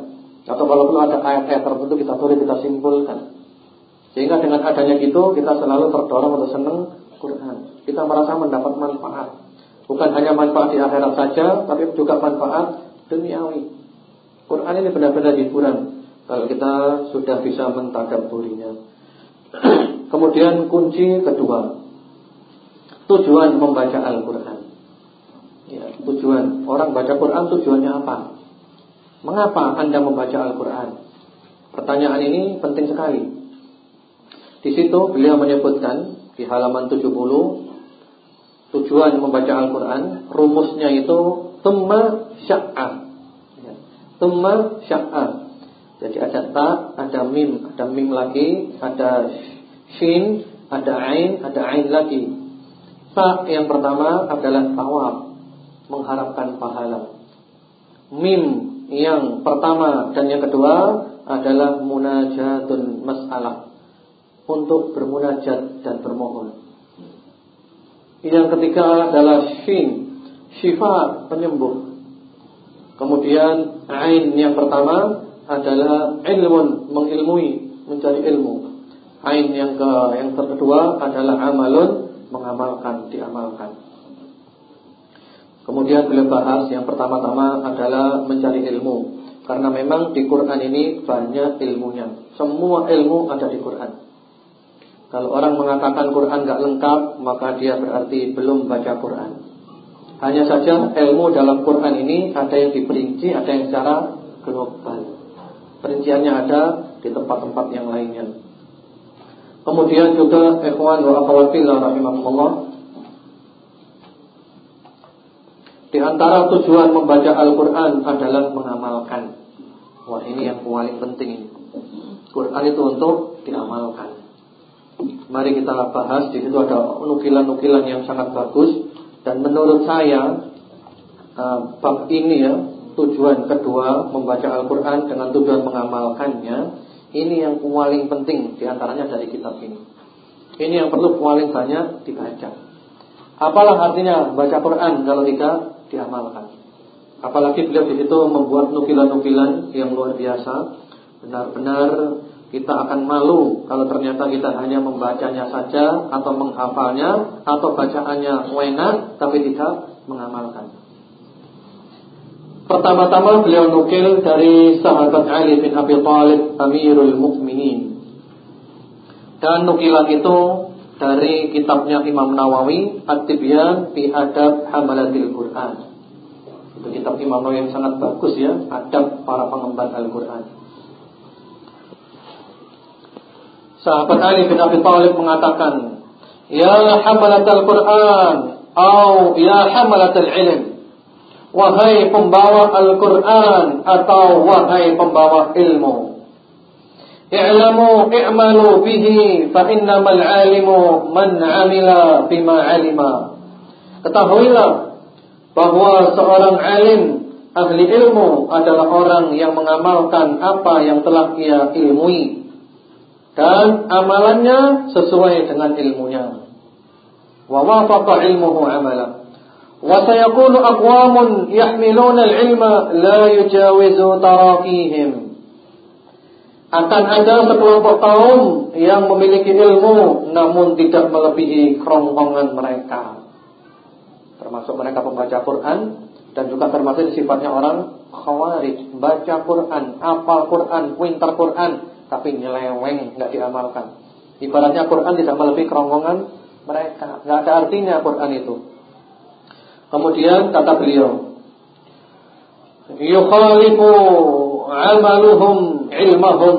Atau kalau perlu ada ayat-ayat tertentu kita boleh kita simpulkan. Sehingga dengan adanya gitu kita selalu terdorong untuk senang Quran. Kita merasa mendapat manfaat. Bukan hanya manfaat di akhirat saja, tapi juga manfaat duniawi. Quran ini benar-benar hiburan kalau kita sudah bisa mentadabburinya. Kemudian kunci kedua, tujuan membaca Al-Quran. Ya, tujuan orang baca Quran tujuannya apa? Mengapa anda membaca Al-Quran? Pertanyaan ini penting sekali. Di situ beliau menyebutkan di halaman 70 tujuan membaca Al-Quran rumusnya itu tumma sya'ah ya. tumma sya'ah jadi ada ta, ada mim ada mim lagi ada shin ada ain ada ain lagi ta yang pertama adalah tawab mengharapkan pahala mim yang pertama dan yang kedua adalah munajatun masalah untuk bermunajat dan bermohon yang ketiga adalah shin, syifa penyembuh. Kemudian ain yang pertama adalah ilmun, mengilmui, mencari ilmu. Ain yang ke yang kedua adalah amalun mengamalkan, diamalkan. Kemudian beliau bahas yang pertama-tama adalah mencari ilmu. Karena memang di Quran ini banyak ilmunya. Semua ilmu ada di Quran. Kalau orang mengatakan Quran gak lengkap, maka dia berarti belum baca Quran. Hanya saja ilmu dalam Quran ini ada yang diperinci, ada yang secara global. Perinciannya ada di tempat-tempat yang lainnya. Kemudian juga ikhwan wa akhwatillah rahimahullah Di antara tujuan membaca Al-Quran adalah mengamalkan. Wah ini yang paling penting Quran itu untuk diamalkan. Mari kita bahas Di situ ada nukilan-nukilan yang sangat bagus. Dan menurut saya uh, Bab ini ya Tujuan kedua membaca Al-Quran Dengan tujuan mengamalkannya ini yang paling penting di antaranya dari kitab ini. Ini yang perlu paling banyak dibaca. Apalah artinya baca Quran kalau tidak diamalkan. Apalagi beliau di situ membuat nukilan-nukilan yang luar biasa. Benar-benar kita akan malu kalau ternyata kita hanya membacanya saja atau menghafalnya atau bacaannya enak tapi tidak mengamalkan. Pertama-tama beliau nukil dari sahabat Ali bin Abi Thalib Amirul Mukminin. Dan nukilan itu dari kitabnya Imam Nawawi At-Tibyan fi Adab Hamalatil Quran. Itu kitab Imam Nawawi yang sangat bagus ya, adab para pengemban Al-Quran. Sahabat Ali bin Abi Thalib mengatakan, "Ya hamalatal Quran, atau ya hamalatal ilm." Wahai pembawa Al-Quran Atau wahai pembawa ilmu. I'lamu i'malu bihi Fa innamal alimu Man amila bima alima. Ketahuilah Bahwa seorang alim Ahli ilmu adalah orang yang mengamalkan Apa yang telah ia ilmui. Dan amalannya Sesuai dengan ilmunya. Wa wafaqa ilmuhu amalah وسيكون أقوام يحملون العلم لا يجاوز تراكيهم akan ada sekelompok kaum yang memiliki ilmu namun tidak melebihi kerongkongan mereka. Termasuk mereka pembaca Quran dan juga termasuk sifatnya orang khawarij, baca Quran, apal Quran, pintar Quran tapi nyeleweng, nggak diamalkan. Ibaratnya Quran tidak melebihi kerongkongan mereka, nggak ada artinya Quran itu. Kemudian kata beliau, yukhalifu amaluhum ilmahum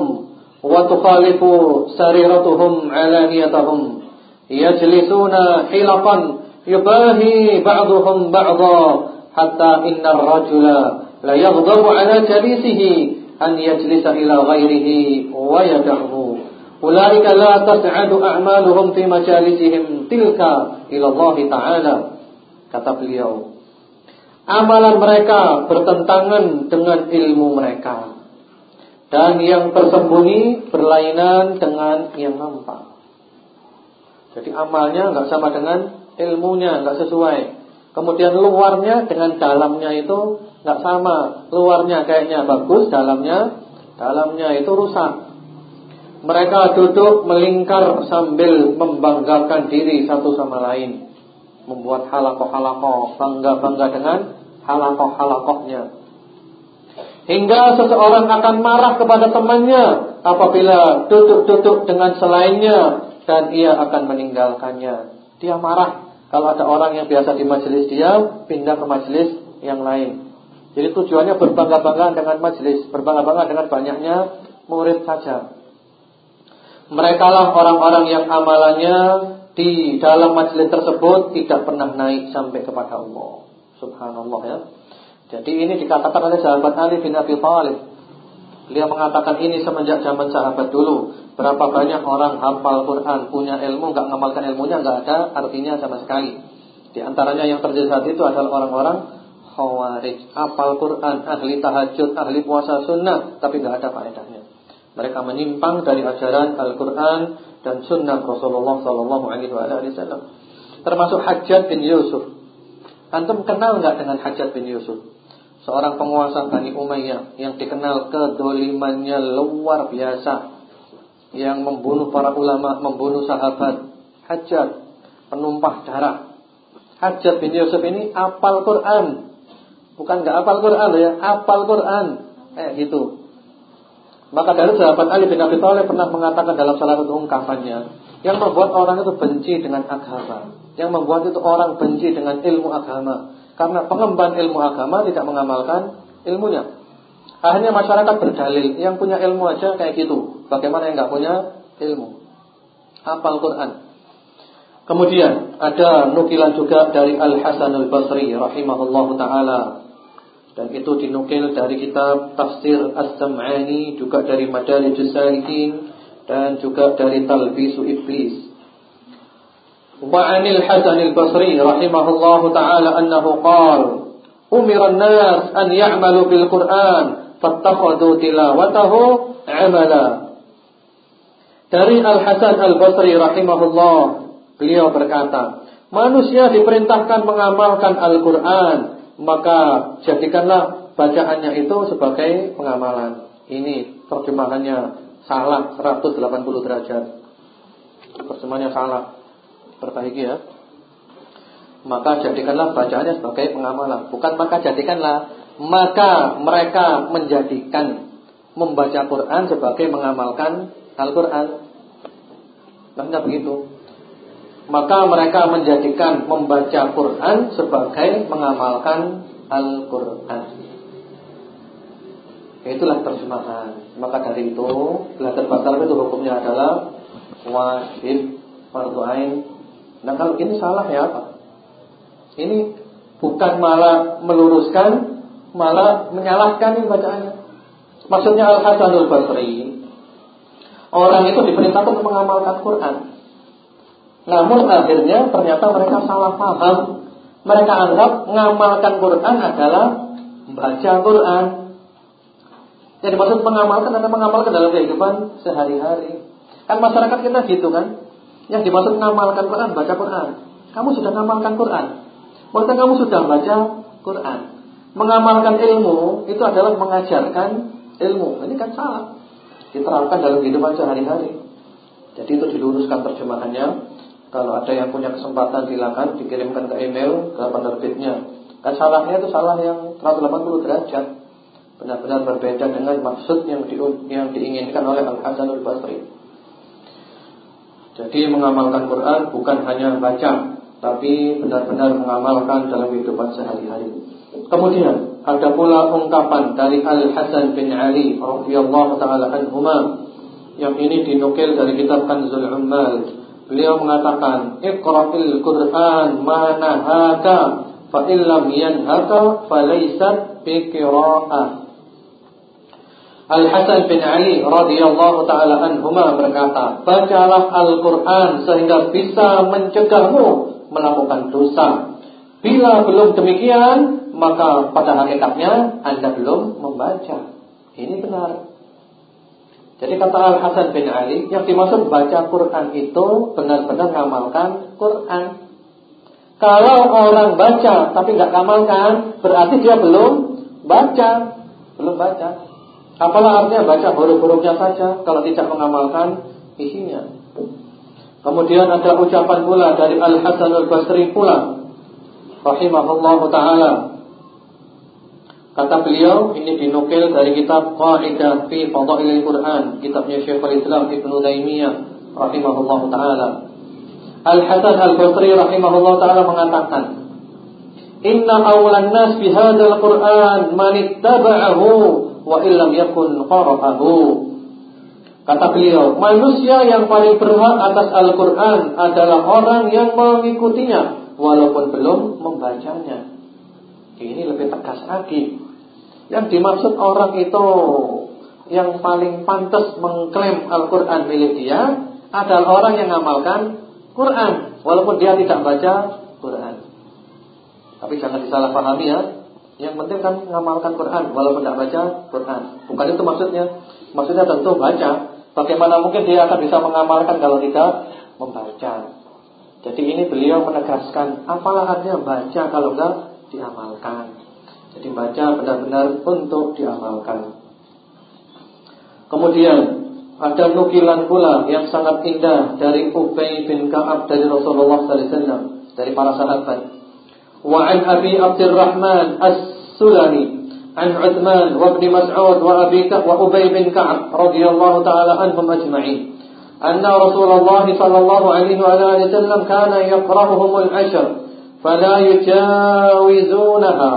wa tukhalifu sariratuhum alaniyatahum. Yajlisuna hilafan yubahi ba'duhum ba'dha hatta inna ar-rajula la yaghdabu ala jalisihi an yajlisa ila ghairihi wa yad'uhu. Ulaika la tas'adu a'maluhum fi majalisihim tilka ila Allah ta'ala Kata beliau, amalan mereka bertentangan dengan ilmu mereka. Dan yang tersembunyi berlainan dengan yang nampak. Jadi amalnya nggak sama dengan ilmunya, nggak sesuai. Kemudian luarnya dengan dalamnya itu nggak sama. Luarnya kayaknya bagus, dalamnya dalamnya itu rusak. Mereka duduk melingkar sambil membanggakan diri satu sama lain membuat halakoh-halakoh, bangga-bangga dengan halakoh-halakohnya. Hingga seseorang akan marah kepada temannya apabila duduk-duduk dengan selainnya dan ia akan meninggalkannya. Dia marah kalau ada orang yang biasa di majelis dia pindah ke majelis yang lain. Jadi tujuannya berbangga-bangga dengan majelis, berbangga-bangga dengan banyaknya murid saja. Mereka lah orang-orang yang amalannya di dalam majelis tersebut tidak pernah naik sampai kepada Allah. Subhanallah ya. Jadi ini dikatakan oleh sahabat Ali bin Abi Thalib. Beliau mengatakan ini semenjak zaman sahabat dulu. Berapa banyak orang hafal Quran, punya ilmu, nggak ngamalkan ilmunya, nggak ada artinya sama sekali. Di antaranya yang terjadi saat itu adalah orang-orang khawarij, hafal Quran, ahli tahajud, ahli puasa sunnah, tapi nggak ada faedahnya. Mereka menyimpang dari ajaran Al-Quran dan sunnah Rasulullah Sallallahu Alaihi Wasallam. Termasuk Hajjat bin Yusuf. Antum kenal nggak dengan Hajjat bin Yusuf? Seorang penguasa Bani Umayyah yang dikenal kedolimannya luar biasa, yang membunuh para ulama, membunuh sahabat. Hajjat penumpah darah. Hajat bin Yusuf ini apal Quran. Bukan nggak apal Quran ya, apal Quran. Eh gitu. Maka dari sahabat Ali bin Abi Thalib pernah mengatakan dalam salah satu ungkapannya, yang membuat orang itu benci dengan agama, yang membuat itu orang benci dengan ilmu agama, karena pengemban ilmu agama tidak mengamalkan ilmunya. Akhirnya masyarakat berdalil, yang punya ilmu aja kayak gitu. Bagaimana yang nggak punya ilmu? Hafal Quran. Kemudian ada nukilan juga dari Al Hasan Al Basri rahimahullah taala dan itu dinukil dari kitab Tafsir As-Sam'ani juga dari Madalijus Salikin dan juga dari Talbisu Iblis. Wa 'anil Hasan Al-Basri rahimahullah taala annahu qala umira an-nas an ya'malu bil Qur'an fattakhadhu tilawatahu 'amala dari Al-Hasan Al-Basri rahimahullah, beliau berkata, manusia diperintahkan mengamalkan Al-Quran, maka jadikanlah bacaannya itu sebagai pengamalan. Ini terjemahannya salah 180 derajat. Terjemahannya salah. Perbaiki ya. Maka jadikanlah bacaannya sebagai pengamalan. Bukan maka jadikanlah, maka mereka menjadikan membaca Quran sebagai mengamalkan Al-Quran. Maksudnya begitu. Maka mereka menjadikan membaca Quran sebagai mengamalkan Al-Quran. Itulah terjemahan. Maka dari itu belajar Arab itu hukumnya adalah wajib fardu. Nah kalau ini salah ya apa? Ini bukan malah meluruskan, malah menyalahkan ini bacaannya. Maksudnya Al-Hasanul Basri Orang itu diperintahkan untuk mengamalkan Quran. Namun akhirnya ternyata mereka salah paham. Mereka anggap mengamalkan Quran adalah membaca Quran. Jadi maksud mengamalkan adalah mengamalkan dalam kehidupan sehari-hari. Kan masyarakat kita gitu kan. Yang dimaksud mengamalkan Quran, baca Quran. Kamu sudah mengamalkan Quran. Maksudnya kamu sudah baca Quran. Mengamalkan ilmu itu adalah mengajarkan ilmu. Ini kan salah diterapkan dalam kehidupan sehari-hari. Jadi itu diluruskan terjemahannya. Kalau ada yang punya kesempatan silakan dikirimkan ke email ke penerbitnya. Kan salahnya itu salah yang 180 derajat. Benar-benar berbeda dengan maksud yang di, yang diinginkan oleh Al Hasan Al Basri. Jadi mengamalkan Quran bukan hanya baca, tapi benar-benar mengamalkan dalam kehidupan sehari-hari. Kemudian ada pula ungkapan dari Al Hasan bin Ali radhiyallahu taala yang ini dinukil dari kitab Kanzul Ummal. Beliau mengatakan, "Iqra'il Qur'an ma nahaka fa illam yanhaka falaysat bi qira'ah." Al Hasan bin Ali radhiyallahu taala anhuma berkata, "Bacalah Al-Qur'an sehingga bisa mencegahmu melakukan dosa. Bila belum demikian, maka pada hakikatnya Anda belum membaca. Ini benar. Jadi kata Al Hasan bin Ali, yang dimaksud baca Quran itu benar-benar ngamalkan Quran. Kalau orang baca tapi nggak ngamalkan, berarti dia belum baca, belum baca. Apalah artinya baca huruf-hurufnya saja kalau tidak mengamalkan isinya. Kemudian ada ucapan pula dari Al Hasan Al Basri pula, rahimahullah taala. Kata beliau ini dinukil dari kitab Qaidah fi Fadailil Quran, kitabnya Syekhul Islam Ibnu Taimiyah rahimahullah taala. Al Hasan Al Basri rahimahullah taala mengatakan, "Inna awalan nas bi hadzal Quran man ittaba'ahu wa illam yakun qara'ahu." Kata beliau, manusia yang paling berhak atas Al-Quran adalah orang yang mengikutinya walaupun belum membacanya. Ini lebih tegas lagi. Yang dimaksud orang itu yang paling pantas mengklaim Al-Quran milik dia adalah orang yang mengamalkan Quran, walaupun dia tidak baca Quran. Tapi jangan disalahpahami ya. Yang penting kan mengamalkan Quran, walaupun tidak baca Quran. Bukan itu maksudnya. Maksudnya tentu baca. Bagaimana mungkin dia akan bisa mengamalkan kalau tidak membaca? Jadi ini beliau menegaskan, apalah artinya baca kalau enggak diamalkan. Jadi baca benar-benar untuk diamalkan. Kemudian ada nukilan pula yang sangat indah dari Ubay bin Ka'ab dari Rasulullah sallallahu alaihi wasallam dari para sahabat. Wa an Abi Abdurrahman As-Sulami an Uthman wa Ibn Mas'ud wa Abi Ka'ab wa Ubay bin Ka'ab radhiyallahu taala anhum ajma'in. أن رسول الله صلى الله عليه وآله وسلم كان يقرأهم العشر فلا يجاوزونها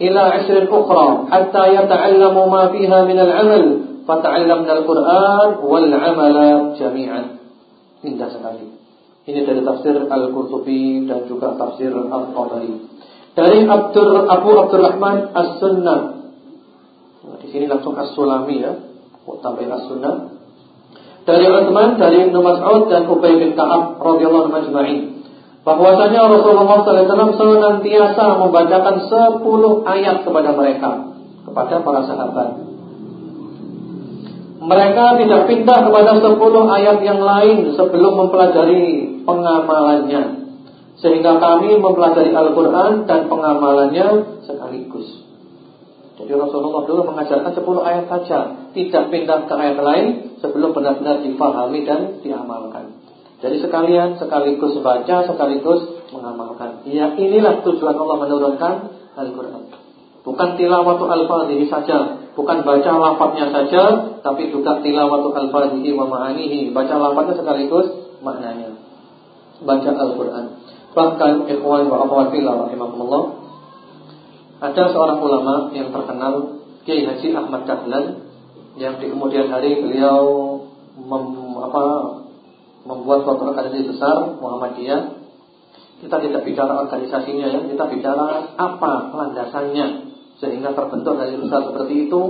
إلى عشر أخرى حتى يتعلموا ما فيها من العمل فتعلمنا القرآن والعمل جميعا indah sekali ini dari tafsir Al-Qurtubi dan juga tafsir Al-Tabari dari Abdur Abu Abdurrahman As-Sunnah nah, di sini langsung As-Sulami ya mau tambahin As-Sunnah dari Utsman, dari Ibnu Mas'ud dan Ubay bin Ka'ab radhiyallahu anhu majma'in. Bahwasanya Rasulullah SAW senantiasa membacakan 10 ayat kepada mereka, kepada para sahabat. Mereka tidak pindah kepada 10 ayat yang lain sebelum mempelajari pengamalannya. Sehingga kami mempelajari Al-Quran dan pengamalannya sekaligus. Jadi Rasulullah dulu mengajarkan 10 ayat saja, tidak pindah ke ayat lain sebelum benar-benar difahami dan diamalkan. Jadi sekalian sekaligus baca, sekaligus mengamalkan. Ya inilah tujuan Allah menurunkan Al-Quran. Bukan tilawatu al-fadhihi saja, bukan baca lafadznya saja, tapi juga tilawatu al-fadhihi wa ma'anihi. Baca lafadznya sekaligus maknanya. Baca Al-Quran. Bahkan ikhwan wa akhwat fillah ada seorang ulama yang terkenal Kiai Haji Ahmad Dahlan yang di kemudian hari beliau mem, apa, membuat suatu organisasi besar Muhammadiyah. Kita tidak bicara organisasinya ya, kita bicara apa landasannya sehingga terbentuk dari besar seperti itu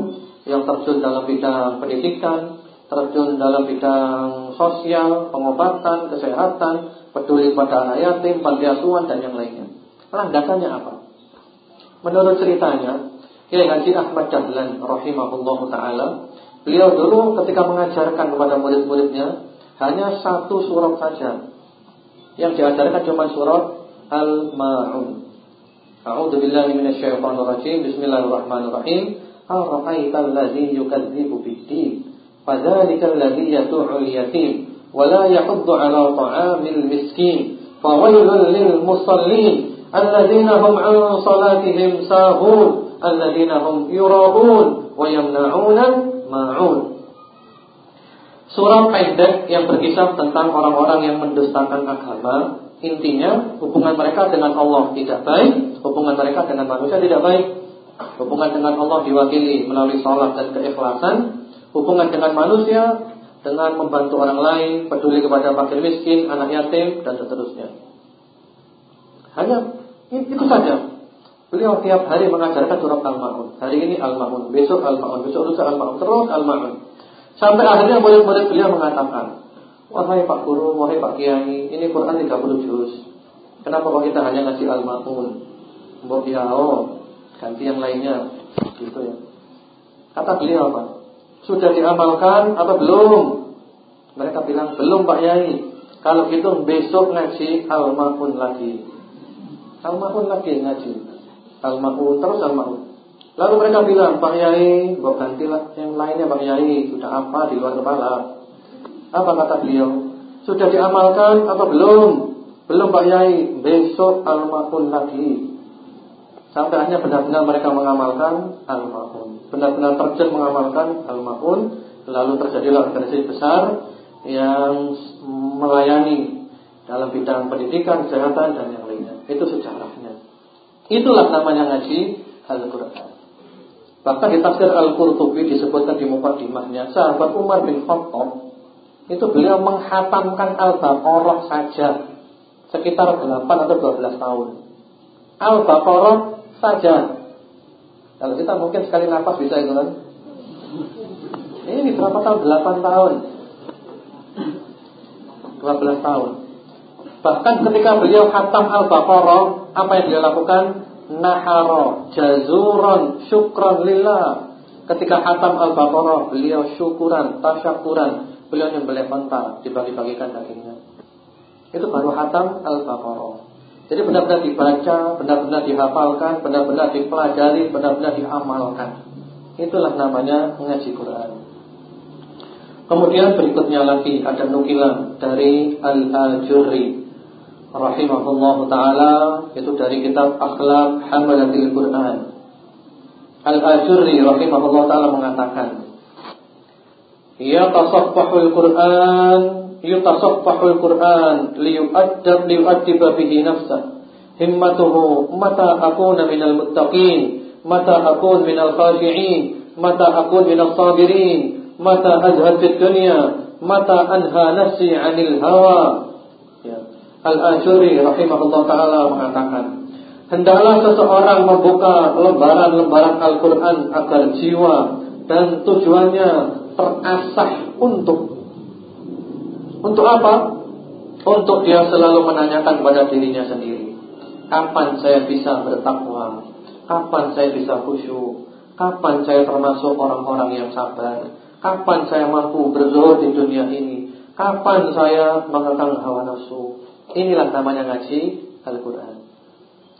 yang terjun dalam bidang pendidikan, terjun dalam bidang sosial, pengobatan, kesehatan, peduli pada anak yatim, panti asuhan dan yang lainnya. Landasannya apa? Menurut ceritanya, Kiai Haji Ahmad Dahlan rahimahullah taala, beliau dulu ketika mengajarkan kepada murid-muridnya hanya satu surat saja. Yang diajarkan cuma surat Al-Ma'un. A'udzu billahi minasyaitonir rajim. Bismillahirrahmanirrahim. Ara'aital ladzi yukadzibu bid-din? Fadzalikal ladzi yad'ul yatim wa la yahuddu 'ala ta'amil miskin. Fawailul lil musallin الذين هم عن صلاتهم ساهون الذين هم يراؤون ويمنعون ماعون Surat pendek yang berkisah tentang orang-orang yang mendustakan agama Intinya hubungan mereka dengan Allah tidak baik Hubungan mereka dengan manusia tidak baik Hubungan dengan Allah diwakili melalui sholat dan keikhlasan Hubungan dengan manusia dengan membantu orang lain Peduli kepada fakir miskin, anak yatim, dan seterusnya Hanya itu saja. Beliau tiap hari mengajarkan surat Al-Ma'un. Hari ini Al-Ma'un, besok Al-Ma'un, besok lusa Al-Ma'un, terus Al-Ma'un. Sampai akhirnya murid-murid beliau mengatakan, Wahai Pak Guru, wahai Pak Kiai, ini Quran 30 juz. Kenapa kok kita hanya ngasih Al-Ma'un? Mbok ya, oh, ganti yang lainnya. Gitu ya. Kata beliau apa? Sudah diamalkan atau belum? Mereka bilang, belum Pak Yai. Kalau gitu besok ngaji Al-Ma'un lagi. Al-Ma'un lagi ngaji. Al-Ma'un terus Al-Ma'un. Lalu mereka bilang, Pak Yai, bawa gantilah yang lainnya Pak Yai, sudah apa di luar kepala? Apa kata beliau? Sudah diamalkan atau belum? Belum Pak Yai, besok Al-Ma'un lagi. Sampai hanya benar-benar mereka mengamalkan Al-Ma'un. Benar-benar terjun mengamalkan Al-Ma'un. Lalu terjadilah organisasi besar yang melayani dalam bidang pendidikan, kesehatan dan yang lainnya. Itu sejarahnya. Itulah namanya ngaji Al-Qur'an. Bahkan di tafsir Al-Qurtubi disebutkan di mukadimahnya sahabat Umar bin Khattab itu beliau menghatamkan Al-Baqarah saja sekitar 8 atau 12 tahun. Al-Baqarah saja. Kalau kita mungkin sekali nafas bisa itu kan? Ini berapa tahun? 8 tahun. 12 tahun. Bahkan ketika beliau khatam Al-Baqarah, apa yang beliau lakukan? Nahara jazuran syukran lillah. Ketika khatam Al-Baqarah, beliau syukuran, tasyakuran. Beliau yang beli onta, dibagi-bagikan dagingnya. Itu baru khatam Al-Baqarah. Jadi benar-benar dibaca, benar-benar dihafalkan, benar-benar dipelajari, benar-benar diamalkan. Itulah namanya mengaji Quran. Kemudian berikutnya lagi ada nukilan dari Al-Ajurri rahimahullah taala itu dari kitab Akhlak Hamalatil Quran. Al-Ajurri rahimahullah taala mengatakan Ya tasaffahul Quran yutasaffahul Quran liyu'addab liyu'addib bihi nafsah himmatuhu mata akuna minal muttaqin mata akun minal khashi'in mata akun minal sabirin mata azhad fid dunya mata anha nafsi 'anil hawa ya. Al-Ajuri rahimahullah taala mengatakan hendaklah seseorang membuka lembaran-lembaran Al-Qur'an agar jiwa dan tujuannya terasah untuk untuk apa? Untuk dia selalu menanyakan pada dirinya sendiri Kapan saya bisa bertakwa? Kapan saya bisa khusyuk? Kapan saya termasuk orang-orang yang sabar? Kapan saya mampu berzuhud di dunia ini? Kapan saya mengekang hawa nafsu? Inilah namanya ngaji Al-Quran.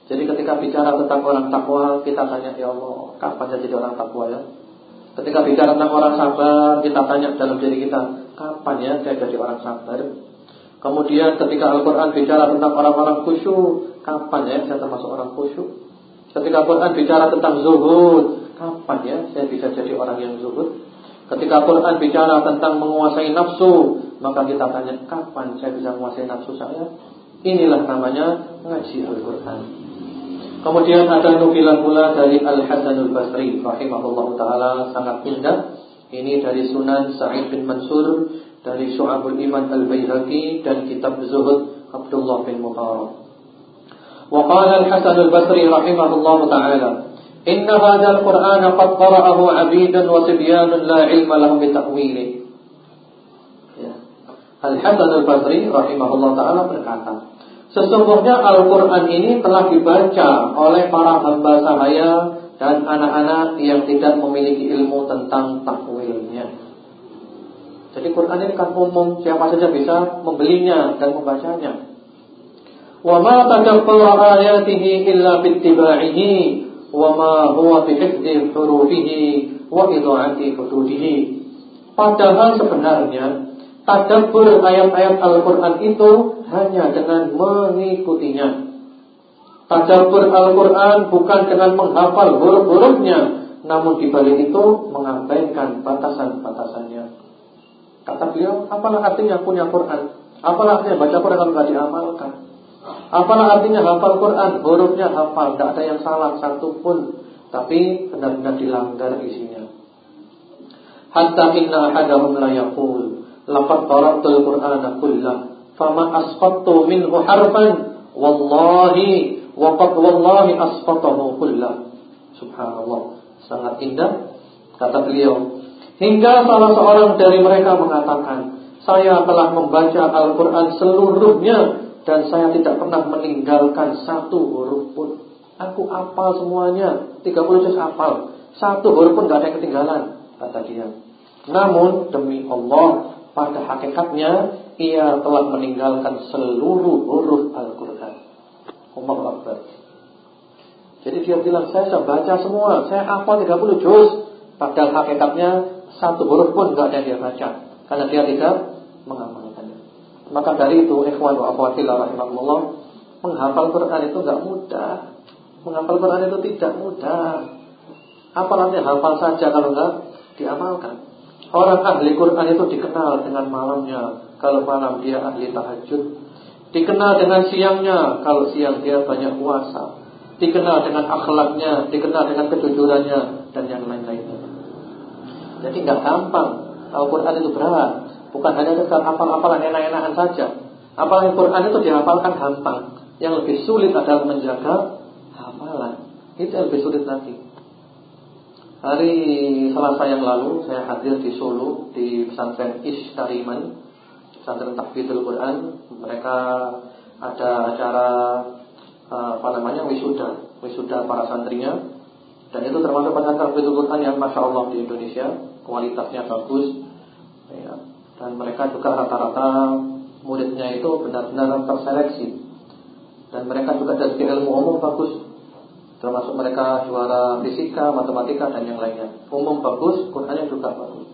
Jadi ketika bicara tentang orang takwa, kita tanya, Ya Allah, kapan saya jadi orang takwa ya? Ketika bicara tentang orang sabar, kita tanya dalam diri kita, kapan ya saya jadi orang sabar? Kemudian ketika Al-Quran bicara tentang orang-orang khusyuk, kapan ya saya termasuk orang khusyuk? Ketika Al-Quran bicara tentang zuhud, kapan ya saya bisa jadi orang yang zuhud? Ketika Quran bicara tentang menguasai nafsu, maka kita tanya kapan saya bisa menguasai nafsu saya? Inilah namanya ngaji Al-Quran. Kemudian ada nukilan pula dari Al Hasan Al Basri, rahimahullah taala sangat indah. Ini dari Sunan Sa'id bin Mansur dari Syu'abul Iman Al Baihaqi dan Kitab Zuhud Abdullah bin Mubarak. Wa qala Al Hasan Al Basri rahimahullah taala إن هذا القرآن قد قرأه عبيد وصبيان لا علم لهم بتأويله ya. Al-Hasan al-Basri rahimahullah ta'ala berkata Sesungguhnya Al-Quran ini telah dibaca oleh para hamba sahaya dan anak-anak yang tidak memiliki ilmu tentang takwilnya. Jadi Quran ini kan umum, siapa saja bisa membelinya dan membacanya. Wa ma tadabbara ayatihi illa bittiba'ihi fi hifdhi hurufihi wa idha'ati hududihi. Padahal sebenarnya tadabbur ayat-ayat Al-Qur'an itu hanya dengan mengikutinya. Tadabbur Al-Qur'an bukan dengan menghafal huruf-hurufnya, namun di balik itu mengabaikan batasan-batasannya. Kata beliau, apalah artinya punya Quran? Apalah artinya baca Quran kalau tidak diamalkan? Apalah artinya hafal Quran? Hurufnya hafal, tidak ada yang salah satu pun. Tapi benar-benar dilanggar isinya. Hatta inna ahadahum la yaqul laqad qara'tul Qur'ana kullah fama asqattu minhu harfan wallahi wa qad wallahi asqatahu kullah. Subhanallah. Sangat indah kata beliau. Hingga salah seorang dari mereka mengatakan, saya telah membaca Al-Quran seluruhnya dan saya tidak pernah meninggalkan satu huruf pun. Aku apal semuanya, 30 juz apal. Satu huruf pun gak ada yang ketinggalan, kata dia. Namun demi Allah, pada hakikatnya ia telah meninggalkan seluruh huruf Al-Qur'an. Umar Akbar. Jadi dia bilang, saya sudah baca semua, saya apal 30 juz. Padahal hakikatnya satu huruf pun gak ada yang dia baca. Karena dia tidak mengamal. Maka dari itu ikhwan wa akhwati rahimahullah, menghafal Quran itu enggak mudah. Menghafal Quran itu tidak mudah. Apalagi hafal saja kalau enggak diamalkan. Orang ahli Quran itu dikenal dengan malamnya. Kalau malam dia ahli tahajud. Dikenal dengan siangnya. Kalau siang dia banyak puasa. Dikenal dengan akhlaknya, dikenal dengan kejujurannya dan yang lain-lainnya. Jadi enggak gampang. Al-Quran itu berat. Bukan hanya sekedar hafal-hafalan enak-enakan saja. Hafalan Quran itu dihafalkan gampang. Yang lebih sulit adalah menjaga hafalan. Itu yang lebih sulit nanti. Hari Selasa yang lalu saya hadir di Solo di pesantren Ishtariman, pesantren Tahfidzul Quran. Mereka ada acara eh, apa namanya wisuda, wisuda para santrinya. Dan itu termasuk pesantren Tahfidzul Quran yang masya Allah di Indonesia, kualitasnya bagus. Ya, dan mereka juga rata-rata muridnya itu benar-benar terseleksi dan mereka juga dari ilmu umum bagus termasuk mereka juara fisika, matematika dan yang lainnya umum bagus, Qurannya juga bagus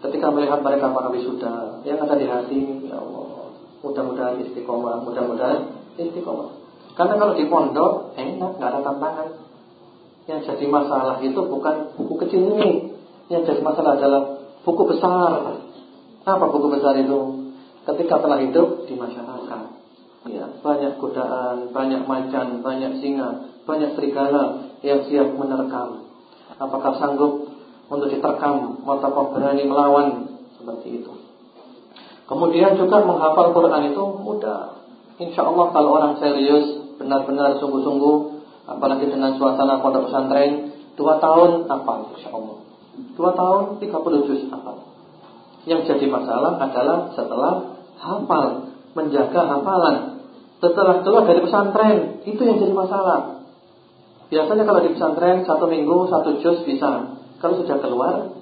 ketika melihat mereka para wisuda yang ada di hati, ya Allah, mudah-mudahan istiqomah, mudah-mudahan istiqomah. Karena kalau di pondok enak, nggak ada tantangan. Yang jadi masalah itu bukan buku kecil ini. Yang jadi masalah adalah buku besar. Apa buku besar itu? Ketika telah hidup di masyarakat. Ya, banyak godaan, banyak macan, banyak singa, banyak serigala yang siap menerkam. Apakah sanggup untuk diterkam ataukah berani melawan seperti itu. Kemudian juga menghafal Quran itu mudah. Insya Allah kalau orang serius, benar-benar sungguh-sungguh, apalagi dengan suasana pondok pesantren, dua tahun apa? Insya Allah. Dua tahun, tiga puluh juz apa? Yang jadi masalah adalah setelah hafal, menjaga hafalan. Setelah keluar dari pesantren, itu yang jadi masalah. Biasanya kalau di pesantren satu minggu satu juz bisa. Kalau sudah keluar,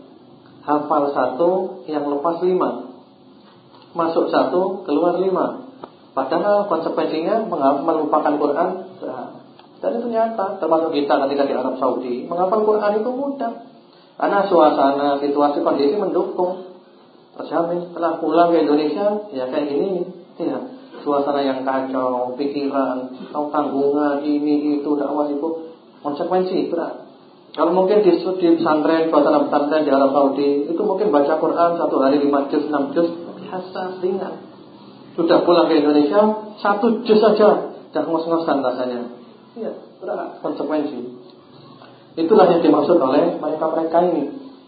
hafal satu, yang lepas lima. Masuk satu, keluar lima. Padahal konsekuensinya melupakan Quran. Dan itu nyata, termasuk kita ketika di Arab Saudi, menghafal Quran itu mudah. Karena suasana, situasi, kondisi mendukung. Terjamin setelah pulang ke Indonesia, ya kayak gini. Ya, suasana yang kacau, pikiran, tanggungan, ini, itu, dakwah itu, konsekuensi berat. Kalau mungkin di, di pesantren, suasana pesantren di Arab Saudi, itu mungkin baca Quran satu hari lima juz, enam juz, biasa, ringan. Sudah pulang ke Indonesia, satu juz saja, dah ngos-ngosan rasanya. Iya, berat konsekuensi. Itulah yang dimaksud oleh mereka-mereka ini.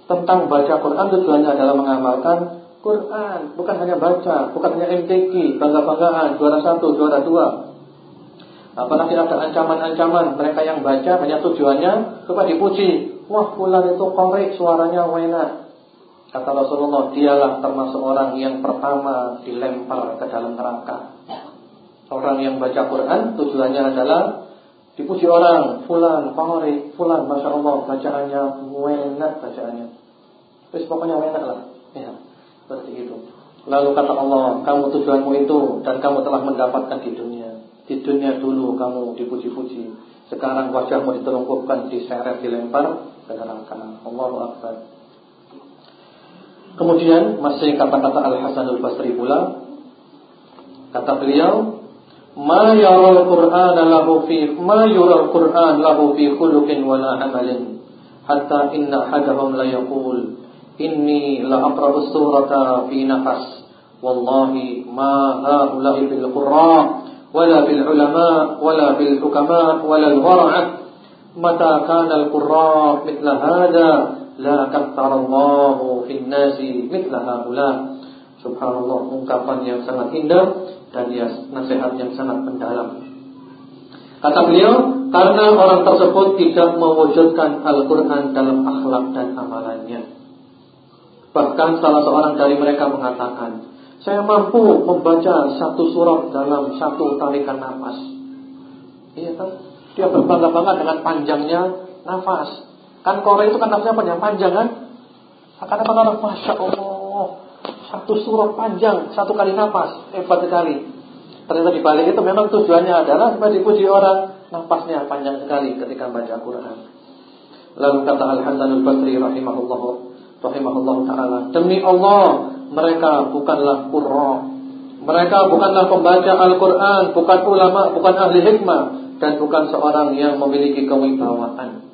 Tentang baca Quran tujuannya adalah mengamalkan Quran, bukan hanya baca, bukan hanya MTQ, bangga-banggaan, juara satu, juara dua, Apalagi ada ancaman-ancaman mereka yang baca hanya tujuannya supaya dipuji. Wah, bulan itu korek suaranya enak. Kata Rasulullah, dialah termasuk orang yang pertama dilempar ke dalam neraka. Orang yang baca Quran tujuannya adalah dipuji orang, fulan, korek, fulan, masya Allah bacaannya enak bacaannya. Terus pokoknya enak lah. Ya, seperti itu. Lalu kata Allah, kamu tujuanmu itu dan kamu telah mendapatkan di dunia. Di dunia dulu kamu dipuji-puji. Sekarang wajahmu ditelungkupkan, diseret, dilempar ke neraka. Allahu Akbar. Kemudian masih kata-kata Al Hasan Al Basri pula kata beliau ma yaral Qur'an lahu fi ma yural Qur'an lahu fi khuluqin wala amalin hatta inna hadahum la yaqul inni la aqra'u surata fi nafas. Wallahi ma ha'ula'i bil qurra wala bil ulama wala bil hukama wala al wara'ah mata kana al qurra mithla hada la kathara Allahu fin nasi mithla haula. Subhanallah ungkapan yang sangat indah dan ya nasihat yang sangat mendalam. Kata beliau karena orang tersebut tidak mewujudkan Al-Qur'an dalam akhlak dan amalannya. Bahkan salah seorang dari mereka mengatakan, saya mampu membaca satu surat dalam satu tarikan nafas. Iya kan? Dia berbangga-bangga dengan panjangnya nafas. Kan Korea itu kan nafasnya panjang-panjang kan? Akan apa kata Masya Allah Satu surat panjang Satu kali nafas Hebat sekali Ternyata dibalik itu memang tujuannya adalah Supaya dipuji orang Nafasnya panjang sekali ketika baca Quran Lalu kata Al-Hasan Al-Basri rahimahullah Rahimahullah ta'ala Demi Allah mereka bukanlah qurra. Mereka bukanlah pembaca Al-Quran, bukan ulama, bukan ahli hikmah, dan bukan seorang yang memiliki kewibawaan.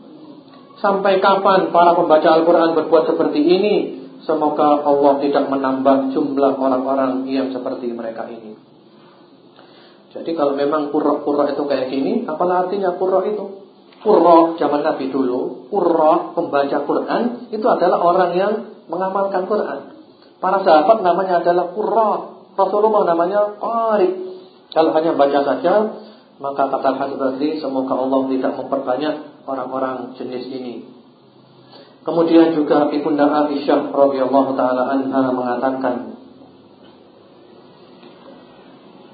Sampai kapan para pembaca Al-Quran berbuat seperti ini? Semoga Allah tidak menambah jumlah orang-orang yang seperti mereka ini. Jadi kalau memang kurra-kurra itu kayak gini, apalah artinya kurra itu? Kurra zaman Nabi dulu, kurra pembaca Quran itu adalah orang yang mengamalkan Quran. Para sahabat namanya adalah qurra. Rasulullah namanya qari. Kalau hanya baca saja, maka kata Hasan Basri, semoga Allah tidak memperbanyak orang-orang jenis ini. Kemudian juga Ibunda Aisyah radhiyallahu taala anha mengatakan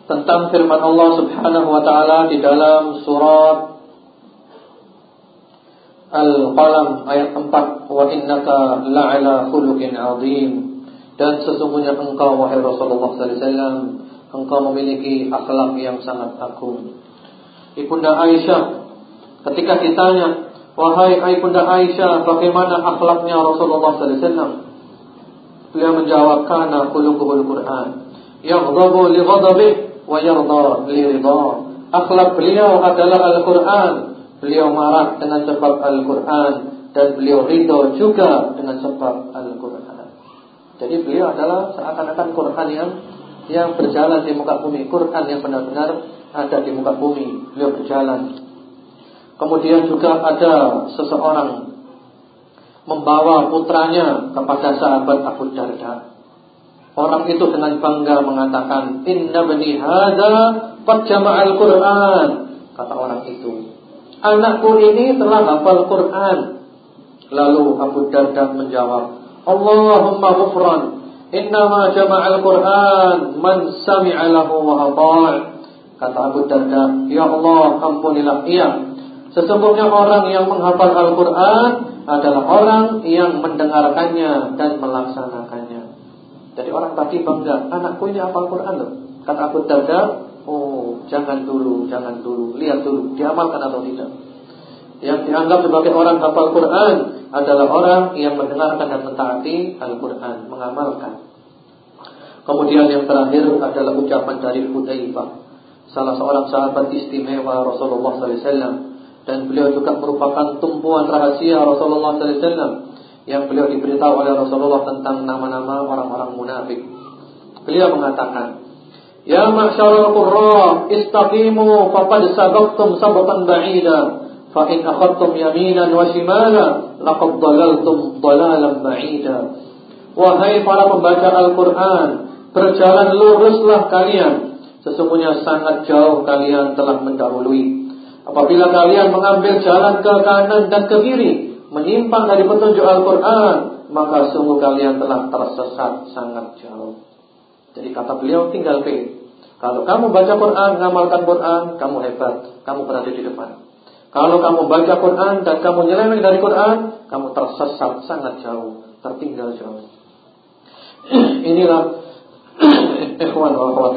tentang firman Allah Subhanahu wa taala di dalam surat Al-Qalam ayat 4 wa innaka la'ala khuluqin 'adzim dan sesungguhnya engkau wahai Rasulullah wasallam engkau memiliki akhlak yang sangat agung. Ibunda Aisyah ketika ditanya, "Wahai Ibunda Aisyah, bagaimana akhlaknya Rasulullah wasallam?" Beliau menjawab kana khuluquhul Quran. Yaghdabu li ghadabihi wa yarda li ridha. Akhlak beliau adalah Al-Quran. Beliau marah dengan sebab Al-Quran dan beliau ridho juga dengan sebab Al-Quran. Jadi beliau adalah seakan-akan Quran yang yang berjalan di muka bumi, Quran yang benar-benar ada di muka bumi. Beliau berjalan. Kemudian juga ada seseorang membawa putranya kepada sahabat Abu Darda. Orang itu dengan bangga mengatakan, Inna bani hada qad jama'al Qur'an. Kata orang itu. Anakku ini telah hafal Quran. Lalu Abu Darda menjawab, Allahumma ghufran. Innama jama'al Quran man sami'a lahu wa Kata Abu Darda, Ya Allah, ampunilah ia. Sesungguhnya orang yang menghafal Al-Quran adalah orang yang mendengarkannya dan melaksanakannya. Jadi orang tadi bangga, anakku ini hafal Quran loh. Kata Abu Darda, oh jangan dulu, jangan dulu, lihat dulu, diamalkan atau tidak. Yang dianggap sebagai orang hafal Quran adalah orang yang mendengarkan dan mentaati Al-Quran, mengamalkan. Kemudian yang terakhir adalah ucapan dari Hudzaifah, salah seorang sahabat istimewa Rasulullah SAW, dan beliau juga merupakan tumpuan rahasia Rasulullah SAW yang beliau diberitahu oleh Rasulullah tentang nama-nama orang-orang munafik. Beliau mengatakan, Ya ma'syarul qurra istaqimu faqad sabaqtum sabqan ba'ida fa in akhadtum yaminan wa shimala laqad dhalaltum dhalalan ba'ida. Wahai para pembaca Al-Qur'an, berjalan luruslah kalian. Sesungguhnya sangat jauh kalian telah mendahului. Apabila kalian mengambil jalan ke kanan dan ke kiri, menyimpang dari petunjuk Al-Quran, maka sungguh kalian telah tersesat sangat jauh. Jadi kata beliau tinggal pilih. Kalau kamu baca Quran, ngamalkan Quran, kamu hebat, kamu berada di depan. Kalau kamu baca Quran dan kamu nyeleweng dari Quran, kamu tersesat sangat jauh, tertinggal jauh. Inilah ikhwan wa akhwat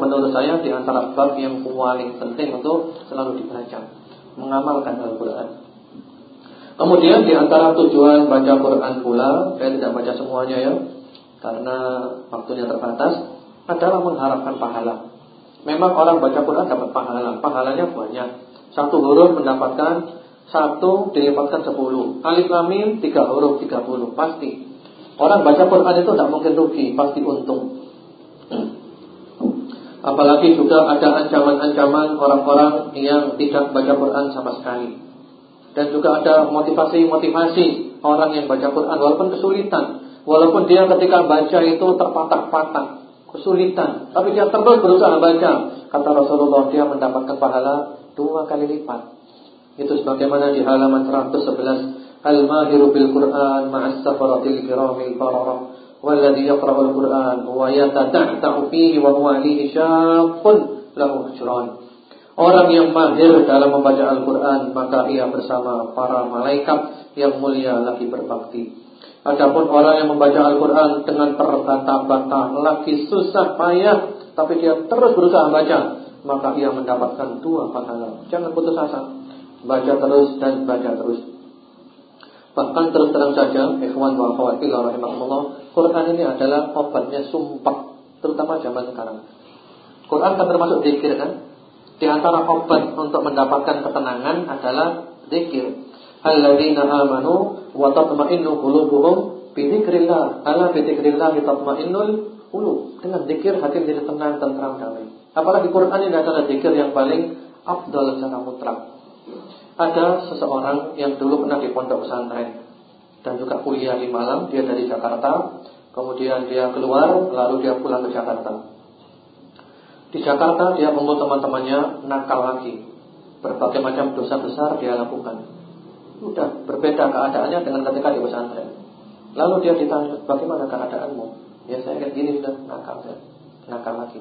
menurut saya di antara bab yang paling penting untuk selalu dibaca, mengamalkan Al-Qur'an. Kemudian di antara tujuan baca Quran pula, saya tidak baca semuanya ya, karena waktunya terbatas, adalah mengharapkan pahala. Memang orang baca Quran dapat pahala, pahalanya banyak. Satu huruf mendapatkan satu dilipatkan sepuluh. Alif lam tiga huruf tiga puluh pasti. Orang baca Quran itu tidak mungkin rugi, pasti untung. Apalagi juga ada ancaman-ancaman orang-orang yang tidak baca Quran sama sekali. Dan juga ada motivasi-motivasi orang yang baca Quran walaupun kesulitan. Walaupun dia ketika baca itu terpatah-patah, kesulitan, tapi dia terus berusaha baca. Kata Rasulullah dia mendapatkan pahala dua kali lipat. Itu sebagaimana di halaman 111 Al-mahiru bil Quran ma'as safaratil kiramil bararah walladhi yaqra'ul Quran wa yatada'ta'u fihi wa huwa alihi syaqqun lahu. Orang yang mahir dalam membaca Al-Quran Maka ia bersama para malaikat Yang mulia lagi berbakti Adapun orang yang membaca Al-Quran Dengan terbata-bata Lagi susah payah Tapi dia terus berusaha baca Maka ia mendapatkan dua pahala. Jangan putus asa. Baca terus dan baca terus. Bahkan terus terang saja Ikhwan wa rahimahullah Quran ini adalah obatnya sumpah Terutama zaman sekarang. Quran kan termasuk zikir kan? Di antara obat untuk mendapatkan ketenangan adalah zikir. Alladzina amanu wa tatma'innu qulubuhum bi dzikrillah. Ala bi dzikrillah tatma'innul qulub. Dengan zikir hati menjadi tenang, tentram, damai. Apalagi Quran ini adalah zikir yang paling afdal secara mutlak. Ada seseorang yang dulu pernah di pondok pesantren dan juga kuliah di Malang, dia dari Jakarta, kemudian dia keluar lalu dia pulang ke Jakarta. Di Jakarta dia kumpul teman-temannya nakal lagi. Berbagai macam dosa besar dia lakukan. Sudah berbeda keadaannya dengan ketika di pesantren. Lalu dia ditanya, bagaimana keadaanmu? Ya saya kayak gini sudah nakal saya. Nakal lagi.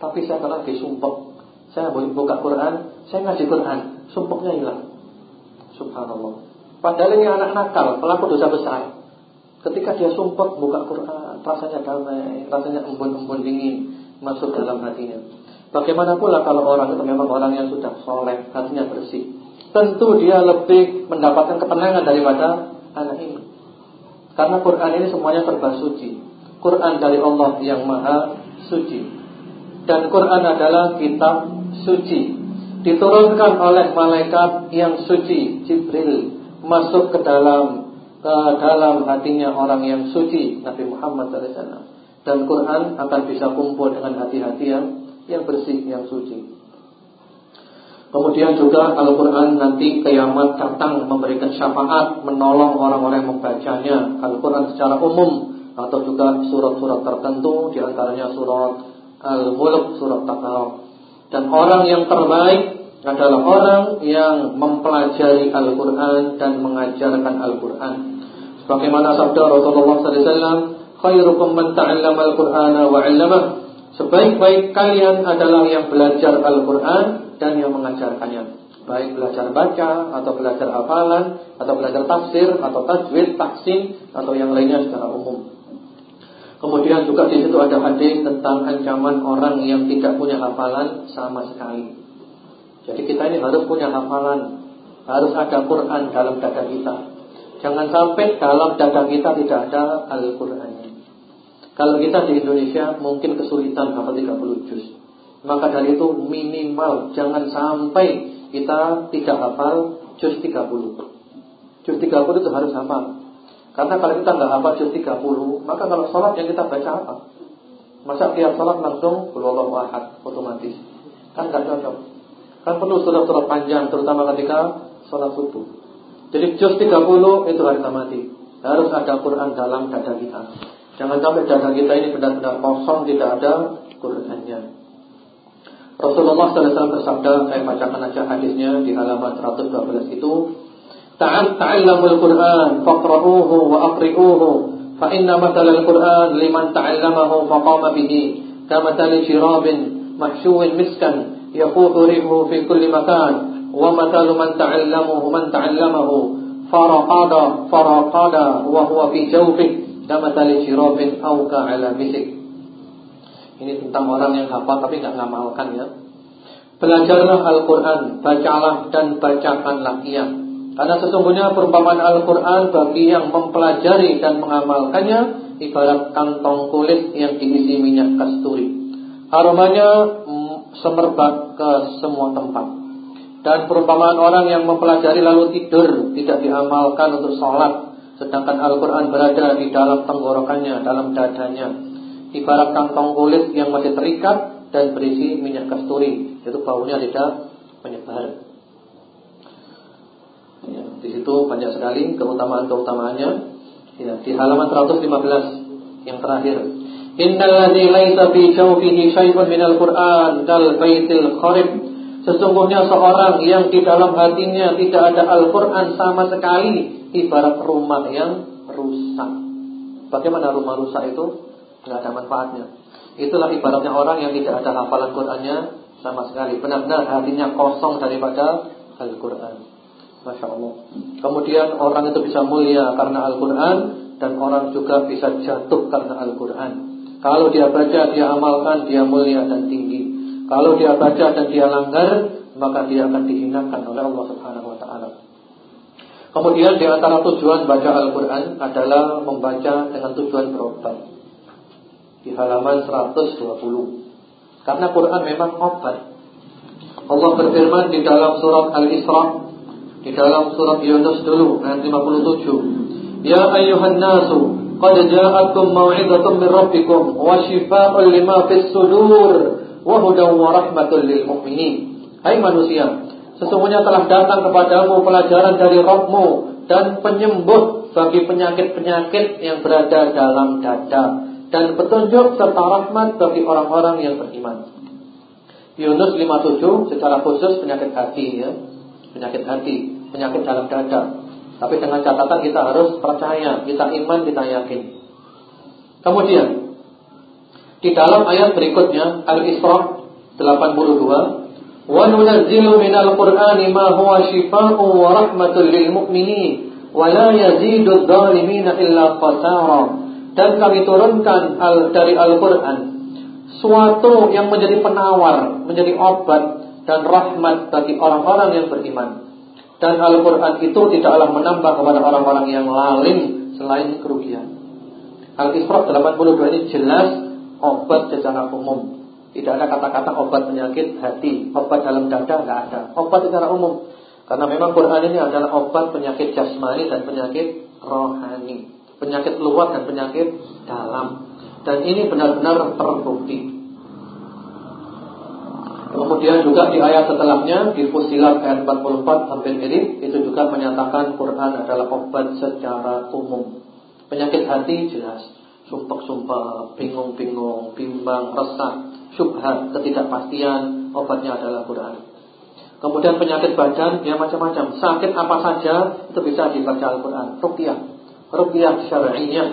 Tapi saya kalau lagi sumpah, saya buka Quran, saya ngaji Quran, sumpahnya hilang. Subhanallah. Padahal ini anak nakal, pelaku dosa besar. Ketika dia sumpah buka Quran, rasanya damai, rasanya embun-embun dingin masuk dalam hatinya. Bagaimana pula kalau orang itu memang orang yang sudah soleh, hatinya bersih. Tentu dia lebih mendapatkan ketenangan daripada anak ini. Karena Quran ini semuanya serba suci. Quran dari Allah yang maha suci. Dan Quran adalah kitab suci. Diturunkan oleh malaikat yang suci, Jibril, masuk ke dalam ke dalam hatinya orang yang suci, Nabi Muhammad SAW. Dan Quran akan bisa kumpul dengan hati-hati yang yang bersih, yang suci. Kemudian juga Al-Quran nanti kiamat datang memberikan syafaat, menolong orang-orang yang membacanya. Al-Quran secara umum atau juga surat-surat tertentu, di antaranya surat Al-Mulk, surat Takarab. Dan orang yang terbaik adalah orang yang mempelajari Al-Quran dan mengajarkan Al-Quran. Sebagaimana sabda Rasulullah SAW, khairukum man ta'allama al-Qur'ana wa 'allamah. Sebaik-baik kalian adalah yang belajar Al-Quran dan yang mengajarkannya. Baik belajar baca atau belajar hafalan atau belajar tafsir atau tajwid, taksin atau yang lainnya secara umum. Kemudian juga di situ ada hadis tentang ancaman orang yang tidak punya hafalan sama sekali. Jadi kita ini harus punya hafalan, harus ada Quran dalam dada kita. Jangan sampai dalam dada kita tidak ada Al-Qur'annya. Kalau kita di Indonesia mungkin kesulitan hafal 30 juz. Maka dari itu minimal jangan sampai kita tidak hafal juz 30. Juz 30 itu harus hafal. Karena kalau kita nggak hafal juz 30, maka kalau sholat yang kita baca apa? Masa tiap sholat langsung Allahu ahad otomatis. Kan nggak cocok. Kan perlu surat-surat panjang terutama ketika sholat subuh. Jadi juz 30 itu harus mati. Harus ada Quran dalam dada kita. Jangan sampai dada kita ini benar-benar kosong tidak ada Qurannya. Rasulullah SAW bersabda, saya bacakan aja hadisnya di halaman 112 itu. Ta'al ta'allamul Qur'an faqra'uhu wa aqri'uhu fa inna matalal Qur'an liman ta'allamahu faqama bihi kama tali shirabin mahshuwin miskan yafuhu rihu fi kulli makan wa matalu man ta'allamuhu man ta'allamahu faraqada faraqada wa huwa fi jawfihi kama tali shirabin aw ka'ala misik ini tentang orang yang hafal tapi nggak ngamalkan ya. Belajarlah Al-Quran, bacalah dan bacakanlah ia. Karena sesungguhnya perumpamaan Al-Quran bagi yang mempelajari dan mengamalkannya ibarat kantong kulit yang diisi minyak kasturi. Aromanya mm, semerbak ke semua tempat. Dan perumpamaan orang yang mempelajari lalu tidur tidak diamalkan untuk sholat, sedangkan Al-Quran berada di dalam tenggorokannya, dalam dadanya ibarat kantong kulit yang masih terikat dan berisi minyak kasturi, itu baunya tidak menyebar. Ya, di situ banyak sekali keutamaan-keutamaannya. Ya, di halaman 115 yang terakhir. Innal ladzi laisa fi jawfihi syai'un minal Qur'an kal baitil kharib. Sesungguhnya seorang yang di dalam hatinya tidak ada Al-Qur'an sama sekali ibarat rumah yang rusak. Bagaimana rumah rusak itu? nggak ada manfaatnya. Itulah ibaratnya orang yang tidak ada hafalan Qur'annya sama sekali. Benar-benar hatinya kosong daripada Al-Quran. Masya Allah. Kemudian orang itu bisa mulia karena Al-Quran dan orang juga bisa jatuh karena Al-Quran. Kalau dia baca, dia amalkan, dia mulia dan tinggi. Kalau dia baca dan dia langgar, maka dia akan dihinakan oleh Allah Subhanahu. Kemudian di antara tujuan baca Al-Quran adalah membaca dengan tujuan berobat di halaman 120. Karena Quran memang obat. Allah berfirman di dalam surat Al-Isra, di dalam surat Yunus dulu ayat 57. Ya ayyuhan nasu, qad ja'akum mau'izatun min rabbikum wa shifaa'un lima fis sudur wa hudan wa rahmatun lil mu'minin. Hai manusia, sesungguhnya telah datang kepadamu pelajaran dari Rabbmu dan penyembuh bagi penyakit-penyakit yang berada dalam dada dan petunjuk serta rahmat bagi orang-orang yang beriman. Yunus 57 secara khusus penyakit hati ya. Penyakit hati, penyakit dalam dada. Tapi dengan catatan kita harus percaya, kita iman, kita yakin. Kemudian di dalam ayat berikutnya Al-Isra 82 Ma huwa shifaa'un wa rahmatul lil mu'minin wa la yazidu adh-dhalimina illa khasara dan kami turunkan al, dari Al-Quran suatu yang menjadi penawar, menjadi obat dan rahmat bagi orang-orang yang beriman. Dan Al-Quran itu tidaklah menambah kepada orang-orang yang lalim selain kerugian. Al-Isra 82 ini jelas obat secara umum. Tidak ada kata-kata obat penyakit hati, obat dalam dada, nggak ada. Obat secara umum. Karena memang Quran ini adalah obat penyakit jasmani dan penyakit rohani. Penyakit luar dan penyakit dalam. Dan ini benar-benar terbukti. Kemudian juga di ayat setelahnya di Fusilat ayat 44 hampir mirip itu juga menyatakan Quran adalah obat secara umum. Penyakit hati jelas, sumpah-sumpah, bingung-bingung, bimbang, resah, syubhat, ketidakpastian, obatnya adalah Quran. Kemudian penyakit badan ya macam-macam, sakit apa saja itu bisa dibaca Al-Qur'an. Ruqyah, ruqyah syar'iyyah.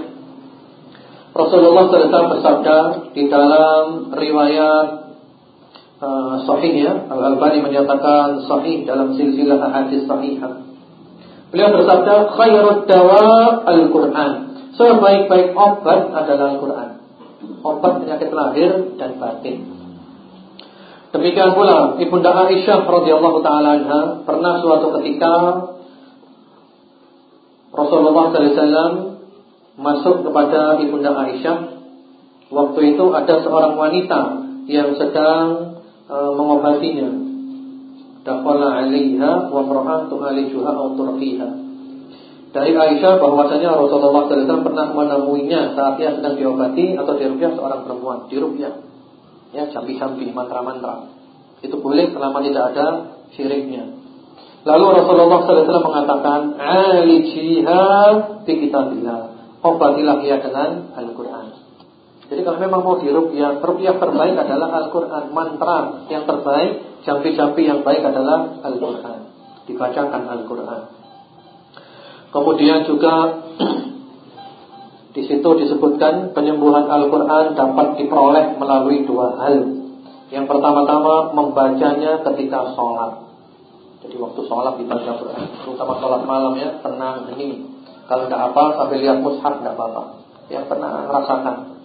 Rasulullah SAW bersabda di dalam riwayat uh, sahih ya. Al-Albani menyatakan sahih dalam silsilah hadis sahihah. Beliau bersabda, khairud dawa Al-Qur'an. Sebaik-baik obat adalah Al-Qur'an. Obat penyakit lahir dan batin. Demikian pula Ibunda Aisyah radhiyallahu taala pernah suatu ketika Rasulullah SAW masuk kepada Ibunda Aisyah. Waktu itu ada seorang wanita yang sedang e, mengobatinya. Dakhala 'alaiha wa mar'atu alijuha aw turqiha. Dari Aisyah bahwasanya Rasulullah SAW pernah menemuinya saat ia sedang diobati atau dirupiah seorang perempuan, dirupiah. Ya, jambi-jambi, mantra-mantra. Itu boleh selama tidak ada syiriknya. Lalu Rasulullah SAW mengatakan, "Alijiha bi kitabillah." Obatilah ia dengan Al-Qur'an. Jadi kalau memang mau dirupiah, rupiah terbaik adalah Al-Quran. Mantra yang terbaik, jampi-jampi yang baik adalah Al-Quran. Dibacakan Al-Quran. Kemudian juga di situ disebutkan penyembuhan Al-Quran dapat diperoleh melalui dua hal. Yang pertama-tama membacanya ketika sholat. Jadi waktu sholat dibaca Quran, terutama sholat malam ya, tenang, ini. Kalau tidak apa sampai lihat mushaf tidak apa-apa. Yang pernah merasakan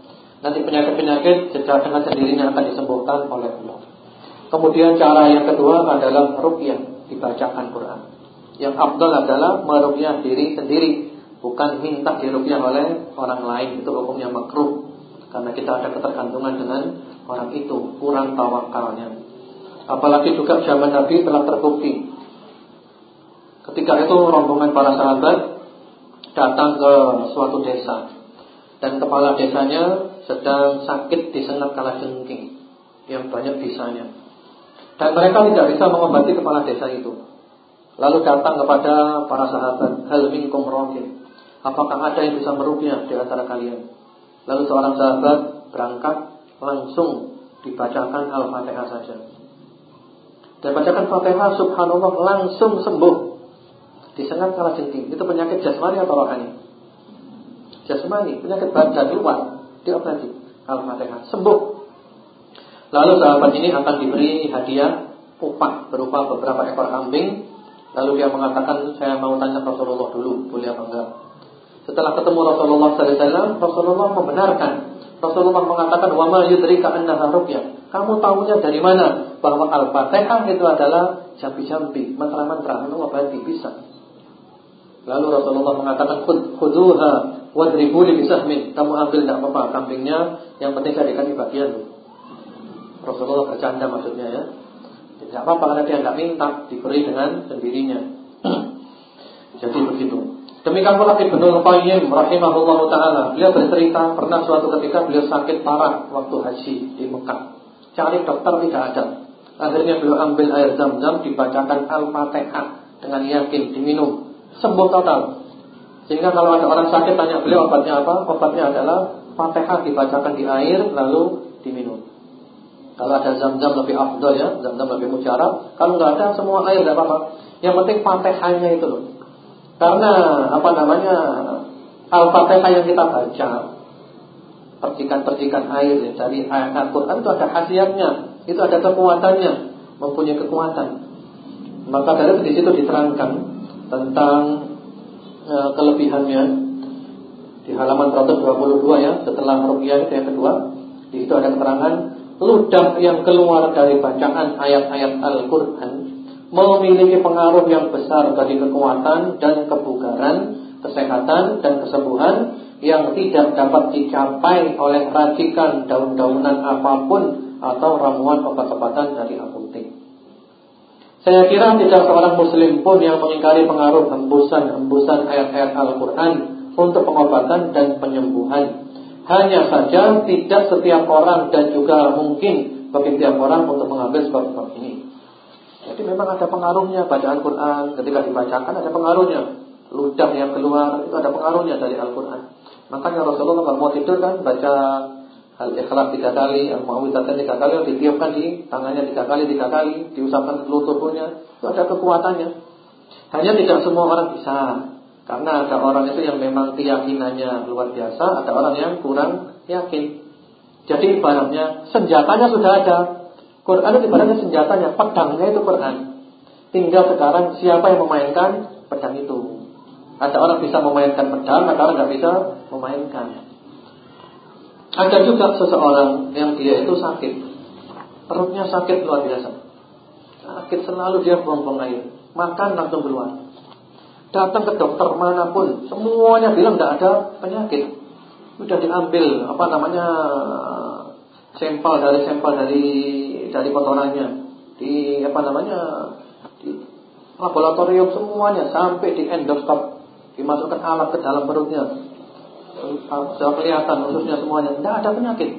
Nanti penyakit-penyakit secara dengan sendirinya akan disembuhkan oleh Allah. Kemudian cara yang kedua adalah rukyah, dibacakan Quran. Yang abdul adalah merukyah diri sendiri, bukan minta dirukyah oleh orang lain. Itu hukumnya makruh. Karena kita ada ketergantungan dengan orang itu, kurang tawakalnya. Apalagi juga zaman Nabi telah terbukti. Ketika itu rombongan para sahabat datang ke suatu desa dan kepala desanya sedang sakit disengat kala jengking yang banyak bisanya. Dan mereka tidak bisa mengobati kepala desa itu. Lalu datang kepada para sahabat, hal minkum rokin. Apakah ada yang bisa merupiah di antara kalian? Lalu seorang sahabat berangkat langsung dibacakan Al-Fatihah saja. Dan bacakan Fatihah subhanallah langsung sembuh. Disengat kala jengking. Itu penyakit jasmani atau rohani? Jasmani, penyakit badan luar diobati Al-Fatihah sembuh. Lalu sahabat ini akan diberi hadiah upah berupa beberapa ekor kambing. Lalu dia mengatakan saya mau tanya Rasulullah dulu, boleh apa enggak? Setelah ketemu Rasulullah SAW, Rasulullah membenarkan. Rasulullah mengatakan, "Wa yudrika annaha ruqyah." Kamu tahunya dari mana bahwa Al-Fatihah itu adalah jambi-jambi, mantra-mantra, mengobati bisa. Lalu Rasulullah mengatakan, "Khudhuha Wadribu li bisahmin. Kamu ambil tidak apa-apa kambingnya, yang penting saya dikasih bagian. Rasulullah bercanda maksudnya ya. Tidak apa-apa karena dia tidak minta, diberi dengan sendirinya. Jadi begitu. Demikian pula Ibnu Qayyim rahimahullah taala, beliau bercerita pernah suatu ketika beliau sakit parah waktu haji di Mekah. Cari dokter tidak ada. Akhirnya beliau ambil air zam-zam dibacakan Al-Fatihah dengan yakin diminum. Sembuh total. Sehingga kalau ada orang sakit tanya beliau obatnya apa? Obatnya adalah Fatihah dibacakan di air lalu diminum. Kalau ada zam-zam lebih afdol ya, zam-zam lebih mujarab. Kalau nggak ada semua air tidak apa-apa. Yang penting Fatihahnya itu loh. Karena apa namanya? Al-Fatihah yang kita baca percikan-percikan air ya, dari ayat Al-Quran itu ada khasiatnya, itu ada kekuatannya, mempunyai kekuatan. Maka dari di situ diterangkan tentang e, kelebihannya di halaman 122 ya setelah itu yang kedua di situ ada keterangan ludah yang keluar dari bacaan ayat-ayat Al-Qur'an memiliki pengaruh yang besar bagi kekuatan dan kebugaran kesehatan dan kesembuhan yang tidak dapat dicapai oleh racikan daun-daunan apa pun atau ramuan obat-obatan dari apotek. Saya kira tidak seorang muslim pun yang mengingkari pengaruh hembusan-hembusan ayat-ayat Al-Quran untuk pengobatan dan penyembuhan. Hanya saja tidak setiap orang dan juga mungkin bagi setiap orang untuk mengambil sebab-sebab ini. Jadi memang ada pengaruhnya bacaan Quran ketika dibacakan ada pengaruhnya. Ludah yang keluar itu ada pengaruhnya dari Al-Quran. Makanya Rasulullah kalau mau tidur kan baca Al-Ikhlas tiga kali, Al-Mu'awwidzatain tiga kali, ditiupkan di tangannya tiga kali, tiga kali, diusapkan seluruh tubuhnya, itu ada kekuatannya. Hanya tidak semua orang bisa, karena ada orang itu yang memang keyakinannya luar biasa, ada orang yang kurang yakin. Jadi ibaratnya senjatanya sudah ada. Quran itu ibaratnya senjatanya, pedangnya itu Quran. Tinggal sekarang siapa yang memainkan pedang itu. Ada orang bisa memainkan pedang, ada orang nggak bisa memainkan. Ada juga seseorang yang dia itu sakit Perutnya sakit luar biasa Sakit selalu dia buang-buang air Makan langsung keluar Datang ke dokter mana pun Semuanya bilang tidak ada penyakit Sudah diambil apa namanya Sampel dari sampel dari dari kotorannya Di apa namanya Di laboratorium semuanya Sampai di endoskop Dimasukkan alat ke dalam perutnya sudah kelihatan khususnya semuanya tidak ada penyakit.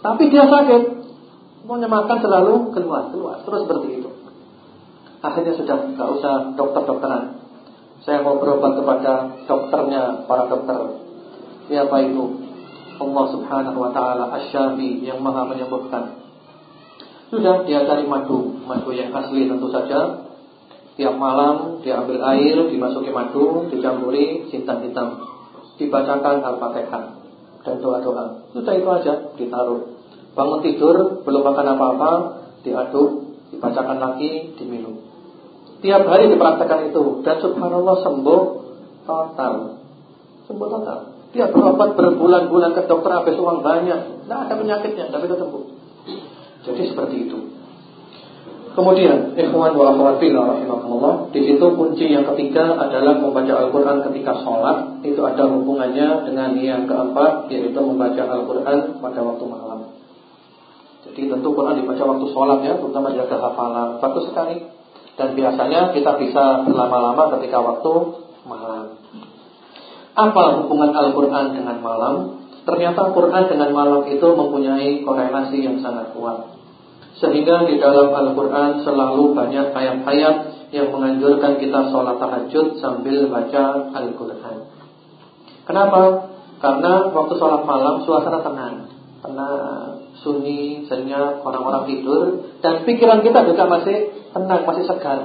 Tapi dia sakit. Semuanya makan selalu keluar, keluar. Terus seperti itu. Akhirnya sudah nggak usah dokter-dokteran. Saya mau berobat kepada dokternya para dokter. Siapa itu? Allah Subhanahu wa taala Asy-Syafi yang Maha menyembuhkan. Sudah dia cari madu, madu yang asli tentu saja. Tiap malam dia ambil air, dimasuki madu, dicampuri jintan hitam dibacakan Al-Fatihah dan doa-doa. Sudah itu aja ditaruh. Bangun tidur, belum makan apa-apa, diaduk, dibacakan lagi, diminum. Tiap hari dipraktekkan itu dan subhanallah sembuh total. Sembuh total. Dia berobat berbulan-bulan ke dokter habis uang banyak, tidak ada penyakitnya, tapi itu sembuh. Jadi seperti itu. Kemudian, ikhwan wa akhwat fillah rahimakumullah, di situ kunci yang ketiga adalah membaca Al-Qur'an ketika sholat. Itu ada hubungannya dengan yang keempat, yaitu membaca Al-Qur'an pada waktu malam. Jadi tentu Quran dibaca waktu sholat ya, terutama jaga hafalan. Bagus sekali. Dan biasanya kita bisa berlama-lama ketika waktu malam. Apa hubungan Al-Qur'an dengan malam? Ternyata Quran dengan malam itu mempunyai korelasi yang sangat kuat. Sehingga di dalam Al-Quran selalu banyak ayat-ayat yang menganjurkan kita sholat tahajud sambil baca Al-Quran. Kenapa? Karena waktu sholat malam suasana tenang, tenang, sunyi, senyap, orang-orang tidur, dan pikiran kita juga masih tenang, masih segar,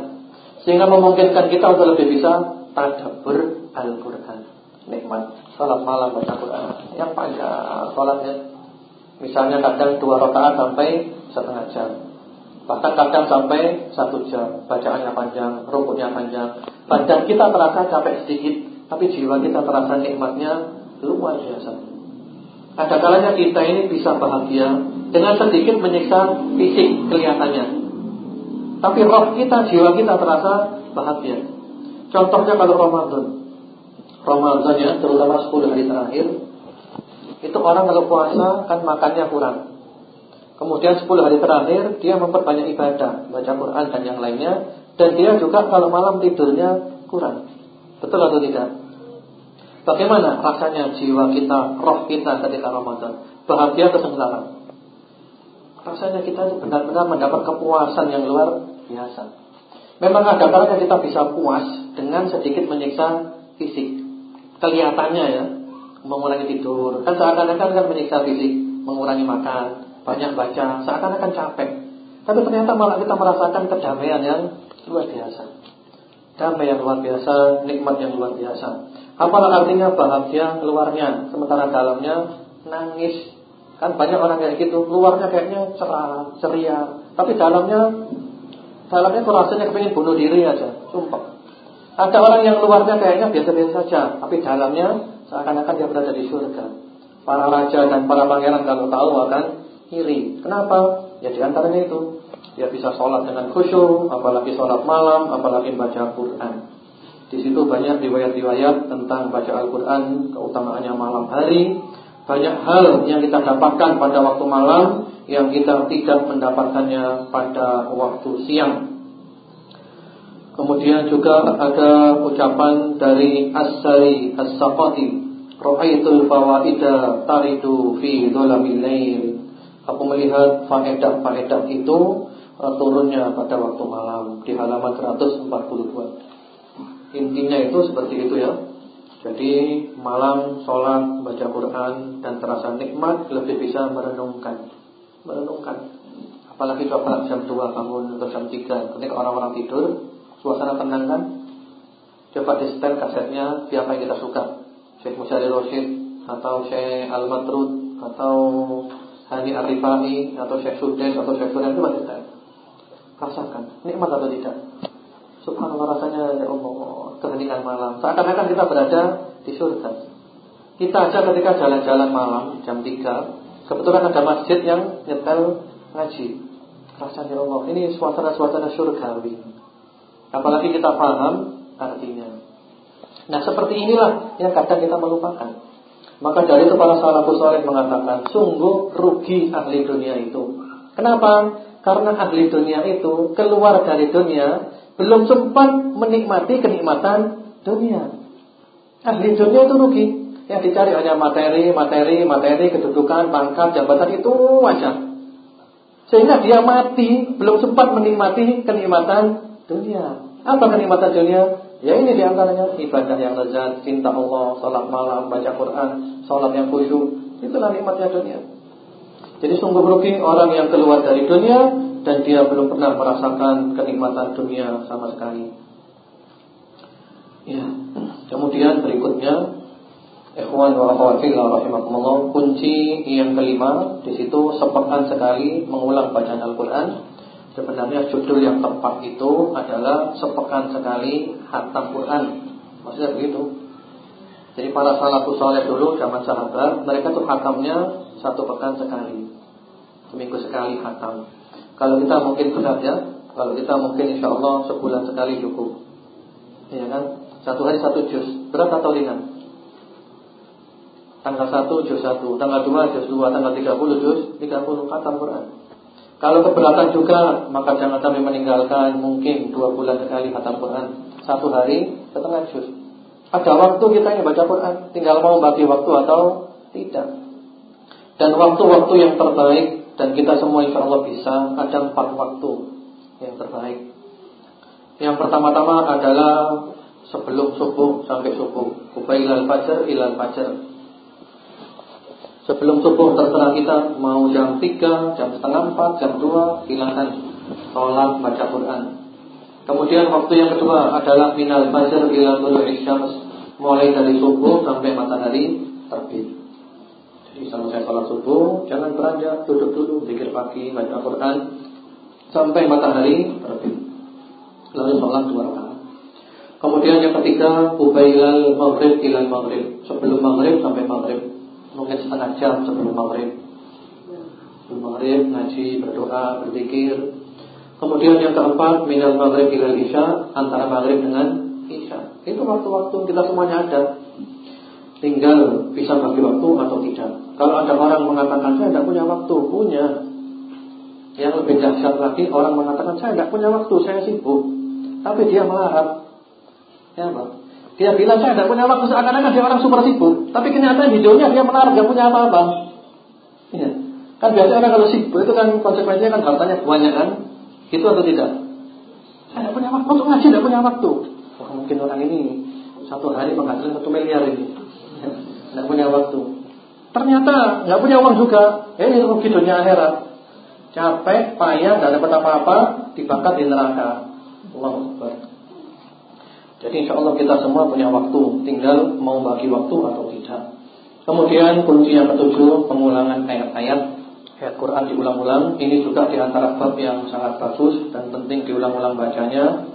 sehingga memungkinkan kita untuk lebih bisa tadabbur Al-Quran. Nikmat sholat malam baca Quran yang panjang sholatnya. Misalnya kadang dua rakaat sampai setengah jam. Bahkan kadang sampai satu jam. Bacaannya panjang, rukuknya panjang. Badan kita terasa capek sedikit, tapi jiwa kita terasa nikmatnya luar biasa. Ada kalanya kita ini bisa bahagia dengan sedikit menyiksa fisik kelihatannya. Tapi roh kita, jiwa kita terasa bahagia. Contohnya kalau Ramadan. Ramadan ya, terutama 10 hari terakhir. Itu orang kalau puasa kan makannya kurang. Kemudian 10 hari terakhir dia memperbanyak ibadah, baca Quran dan yang lainnya dan dia juga kalau malam tidurnya kurang. Betul atau tidak? Bagaimana rasanya jiwa kita, roh kita ketika Ramadan? Bahagia atau sengsara? Rasanya kita benar-benar mendapat kepuasan yang luar biasa. Memang ada kalanya kita bisa puas dengan sedikit menyiksa fisik. Kelihatannya ya, mengurangi tidur. Kan seakan-akan kan menyiksa fisik, mengurangi makan, banyak baca, seakan-akan capek. Tapi ternyata malah kita merasakan kedamaian yang luar biasa. Damai yang luar biasa, nikmat yang luar biasa. Apalah artinya bahagia luarnya, sementara dalamnya nangis. Kan banyak orang kayak gitu, luarnya kayaknya cerah, ceria, tapi dalamnya dalamnya tuh rasanya kepingin bunuh diri aja, sumpah. Ada orang yang luarnya kayaknya biasa-biasa saja, tapi dalamnya seakan-akan dia berada di surga. Para raja dan para pangeran kalau tahu akan iri. Kenapa? Ya di antaranya itu. Dia bisa sholat dengan khusyuk, apalagi sholat malam, apalagi baca Quran. Di situ banyak riwayat-riwayat tentang baca Al-Quran, keutamaannya malam hari. Banyak hal yang kita dapatkan pada waktu malam yang kita tidak mendapatkannya pada waktu siang. Kemudian juga ada ucapan dari As-Sari As-Saqati, Ra'aitul fawaida taridu fi dhalamil lail. Aku melihat faedah-faedah itu turunnya pada waktu malam di halaman 142. Intinya itu seperti itu ya. Jadi malam sholat, baca Quran dan terasa nikmat lebih bisa merenungkan, merenungkan. Apalagi coba jam 2 bangun atau jam 3 ketika orang-orang tidur, suasana tenang kan? Coba di setel kasetnya siapa yang kita suka, Syekh Musyari Roshid atau Syekh Al Matrud atau Hani Arifai atau Syekh Sudes atau Syekh Sudan itu masih Rasakan nikmat atau tidak? Subhanallah rasanya ya Allah keheningan malam. Seakan-akan kita berada di surga. Kita aja ketika jalan-jalan malam jam 3 kebetulan ada masjid yang nyetel ngaji. Rasanya ya Allah ini suasana-suasana surgawi. Apalagi kita paham artinya. Nah seperti inilah yang kadang kita melupakan. Maka dari itu para salafus saleh mengatakan sungguh rugi ahli dunia itu. Kenapa? Karena ahli dunia itu keluar dari dunia belum sempat menikmati kenikmatan dunia. Ahli dunia itu rugi. Yang dicari hanya materi, materi, materi, kedudukan, pangkat, jabatan itu wajar. Sehingga dia mati belum sempat menikmati kenikmatan dunia. Apa kenikmatan dunia? Ya ini di antaranya ibadah yang lezat, cinta Allah, salat malam, baca Quran, salat yang khusyuk. Itulah nikmatnya dunia. Jadi sungguh rugi orang yang keluar dari dunia dan dia belum pernah merasakan kenikmatan dunia sama sekali. Ya. Kemudian berikutnya Ikhwan wa akhwat fillah rahimakumullah, kunci yang kelima di situ sepekan sekali mengulang bacaan Al-Qur'an. Sebenarnya judul yang tepat itu adalah sepekan sekali hatam Quran. Maksudnya begitu. Jadi para salafus saleh dulu zaman sahabat, mereka tuh hatamnya satu pekan sekali. Seminggu sekali hatam. Kalau kita mungkin berat ya, kalau kita mungkin insya Allah sebulan sekali cukup. Ya kan? Satu hari satu juz. Berat atau ringan? Tanggal satu juz satu, tanggal dua juz dua, tanggal tiga puluh juz tiga puluh kata Quran. Kalau keberatan juga, maka jangan sampai meninggalkan mungkin dua bulan sekali kata Quran. Satu hari setengah juz. Ada waktu kita ini baca Quran, tinggal mau bagi waktu atau tidak. Dan waktu-waktu yang terbaik dan kita semua insya Allah bisa ada empat waktu yang terbaik. Yang pertama-tama adalah sebelum subuh sampai subuh, kubailal fajar ilal fajar. Sebelum subuh terserah kita mau jam 3, jam setengah 4, jam 2 silakan sholat baca Quran. Kemudian waktu yang kedua adalah minal fajar ilal tulu'i syams, mulai dari subuh sampai matahari terbit. Jadi selesai sholat subuh, jangan beranjak, duduk dulu, zikir pagi, baca Al-Quran, sampai matahari terbit. Lalu sholat dua rakaat. Kemudian yang ketiga, ubailal maghrib ilal maghrib. Sebelum maghrib sampai maghrib. Mungkin setengah jam sebelum maghrib. Sebelum maghrib, ngaji, berdoa, berzikir. Kemudian yang keempat, minal maghrib ilal isya, antara maghrib dengan isya. Itu waktu-waktu kita semuanya ada. Tinggal bisa bagi waktu atau tidak. Kalau ada orang mengatakan saya tidak punya waktu, punya. Yang lebih dahsyat lagi orang mengatakan saya tidak punya waktu, saya sibuk. Tapi dia melarat. Ya, Pak. Dia bilang saya tidak punya waktu seakan-akan dia orang super sibuk. Tapi kenyataan hidupnya dia melarat, tidak punya apa-apa. Ya. Kan biasanya orang kalau sibuk itu kan konsekuensinya kan hartanya banyak kan? Itu atau tidak? Saya tidak punya waktu untuk ngaji, tidak punya waktu. Wah, mungkin orang ini satu hari menghasilkan satu miliar ini. Tidak punya waktu. Ternyata nggak punya uang juga. Eh, rugi dunia akhirat. Capek, payah, nggak dapat apa-apa, dibakar di neraka. Allah Akbar. Jadi insya Allah kita semua punya waktu, tinggal mau bagi waktu atau tidak. Kemudian kunci yang ketujuh pengulangan ayat-ayat ayat Quran diulang-ulang. Ini juga di antara bab yang sangat bagus dan penting diulang-ulang bacanya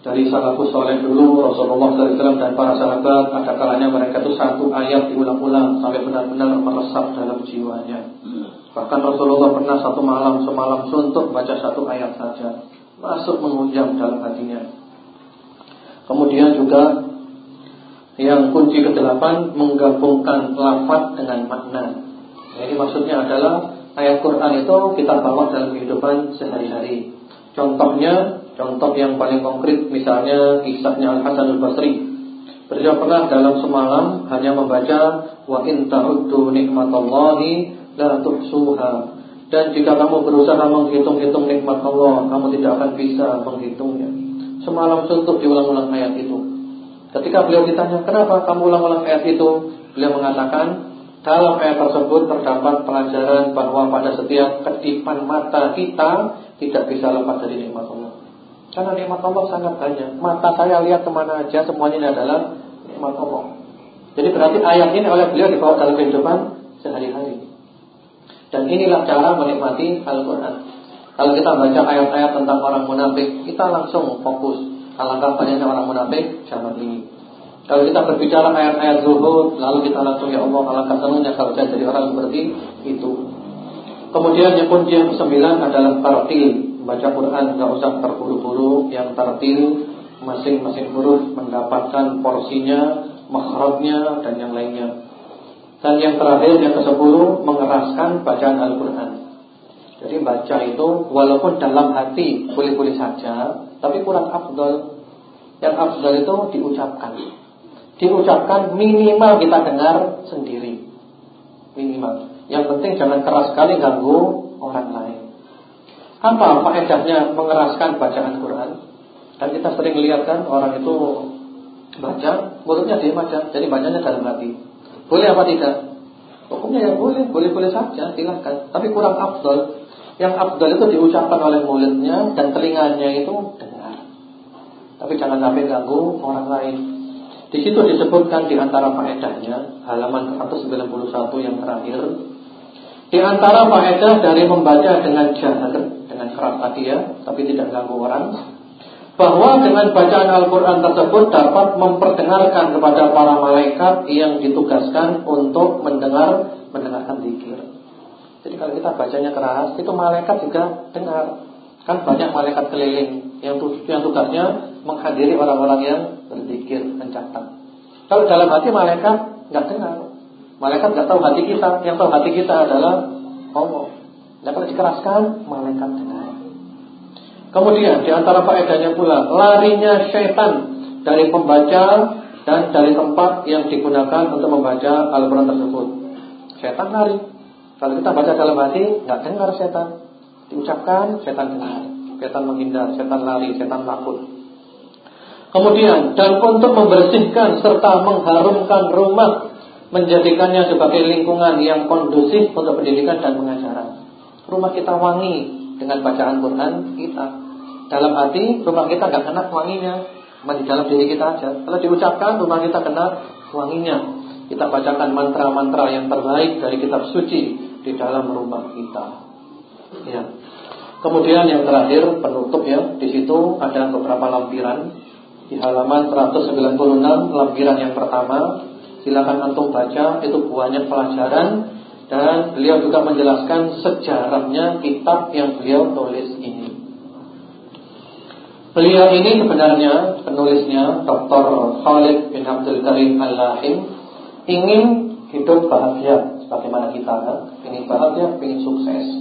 dari salafus soleh dulu Rasulullah SAW dan para sahabat ada kalanya mereka itu satu ayat diulang-ulang sampai benar-benar meresap dalam jiwanya. Bahkan Rasulullah pernah satu malam semalam suntuk baca satu ayat saja masuk mengunjam dalam hatinya. Kemudian juga yang kunci kedelapan menggabungkan lafaz dengan makna. Jadi maksudnya adalah ayat Quran itu kita bawa dalam kehidupan sehari-hari. Contohnya, contoh yang paling konkret misalnya kisahnya Al Hasan Al Basri. Beliau pernah dalam semalam hanya membaca wa in ta'uddu nikmatallahi la tuhsuha. Dan jika kamu berusaha menghitung-hitung nikmat Allah, kamu tidak akan bisa menghitungnya. Semalam suntuk diulang-ulang ayat itu. Ketika beliau ditanya, kenapa kamu ulang-ulang ayat itu? Beliau mengatakan, dalam ayat tersebut terdapat pelajaran bahwa pada setiap kedipan mata kita tidak bisa lepas dari nikmat Allah. Karena nikmat Allah sangat banyak. Mata saya lihat ke mana aja, semuanya adalah nikmat Allah. Jadi berarti ayat ini oleh beliau dibawa dalam kehidupan sehari-hari. Dan inilah cara menikmati Al-Quran. Kalau kita baca ayat-ayat tentang orang munafik, kita langsung fokus Alangkah banyaknya orang munafik zaman ini. Kalau kita berbicara ayat-ayat zuhud, lalu kita langsung ya Allah alangkah senangnya kalau saya jadi orang seperti itu. Kemudian yang kunci yang sembilan adalah tartil. Baca Quran nggak usah terburu-buru, yang tartil masing-masing huruf mendapatkan porsinya, makhrajnya dan yang lainnya. Dan yang terakhir yang ke-10 mengeraskan bacaan Al-Qur'an. Jadi baca itu walaupun dalam hati boleh-boleh saja, tapi kurang afdol. Yang afdol itu diucapkan. Diucapkan minimal kita dengar sendiri. Minimal. Yang penting jangan keras sekali ganggu orang lain. Apa faedahnya mengeraskan bacaan Quran? Dan kita sering lihat kan orang itu baca, mulutnya diam aja, jadi bacanya dalam hati. Boleh apa tidak? Hukumnya ya boleh, boleh-boleh saja, silahkan. Tapi kurang afdol. Yang afdal itu diucapkan oleh mulutnya dan telinganya itu dengar. Tapi jangan sampai ganggu orang lain. Di situ disebutkan di antara faedahnya halaman 191 yang terakhir. Di antara faedah dari membaca dengan jahar, dengan keras tadi ya, tapi tidak ganggu orang, bahwa dengan bacaan Al-Quran tersebut dapat memperdengarkan kepada para malaikat yang ditugaskan untuk mendengar mendengarkan zikir. Jadi kalau kita bacanya keras, itu malaikat juga dengar. Kan banyak malaikat keliling yang tugasnya menghadiri orang-orang yang berzikir, mencatat. Kalau dalam hati malaikat nggak dengar. Malaikat nggak tahu hati kita, yang tahu hati kita adalah Allah. Nah kalau dikeraskan, malaikat dengar. Kemudian di antara faedahnya pula larinya syaitan dari pembaca dan dari tempat yang digunakan untuk membaca Al-Quran tersebut. Syaitan lari kalau kita baca dalam hati, nggak dengar setan. Diucapkan, setan dengar. Setan menghindar, setan lari, setan takut. Kemudian, dan untuk membersihkan serta mengharumkan rumah, menjadikannya sebagai lingkungan yang kondusif untuk pendidikan dan pengajaran. Rumah kita wangi dengan bacaan Quran kita. Dalam hati, rumah kita nggak kena wanginya, di dalam diri kita aja. Kalau diucapkan, rumah kita kena wanginya. Kita bacakan mantra-mantra yang terbaik dari kitab suci di dalam rumah kita. Ya. Kemudian yang terakhir penutup ya, di situ ada beberapa lampiran. Di halaman 196 lampiran yang pertama. Silakan antum baca itu banyak pelajaran. Dan beliau juga menjelaskan sejarahnya kitab yang beliau tulis ini. Beliau ini sebenarnya penulisnya Dr. Khalid bin Abdul Karim Al-Lahim ingin hidup bahagia. Bagaimana kita kan Ingin bahagia, ingin sukses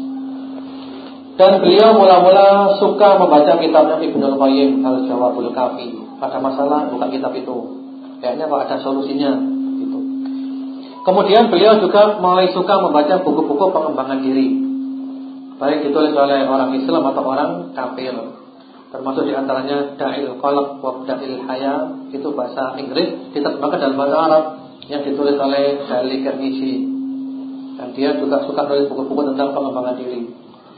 Dan beliau mula-mula suka membaca kitabnya Ibnu Qayyim Al-Jawabul Kafi. Ada masalah, bukan kitab itu. Kayaknya kok ada solusinya gitu. Kemudian beliau juga mulai suka membaca buku-buku pengembangan diri. Baik ditulis oleh orang Islam atau orang kafir. Termasuk di antaranya Da'il Qalab wa Da'il Haya. Itu bahasa Inggris Diterjemahkan dalam bahasa Arab Yang ditulis oleh Dali Kernisi dan dia juga suka nulis buku-buku tentang pengembangan diri.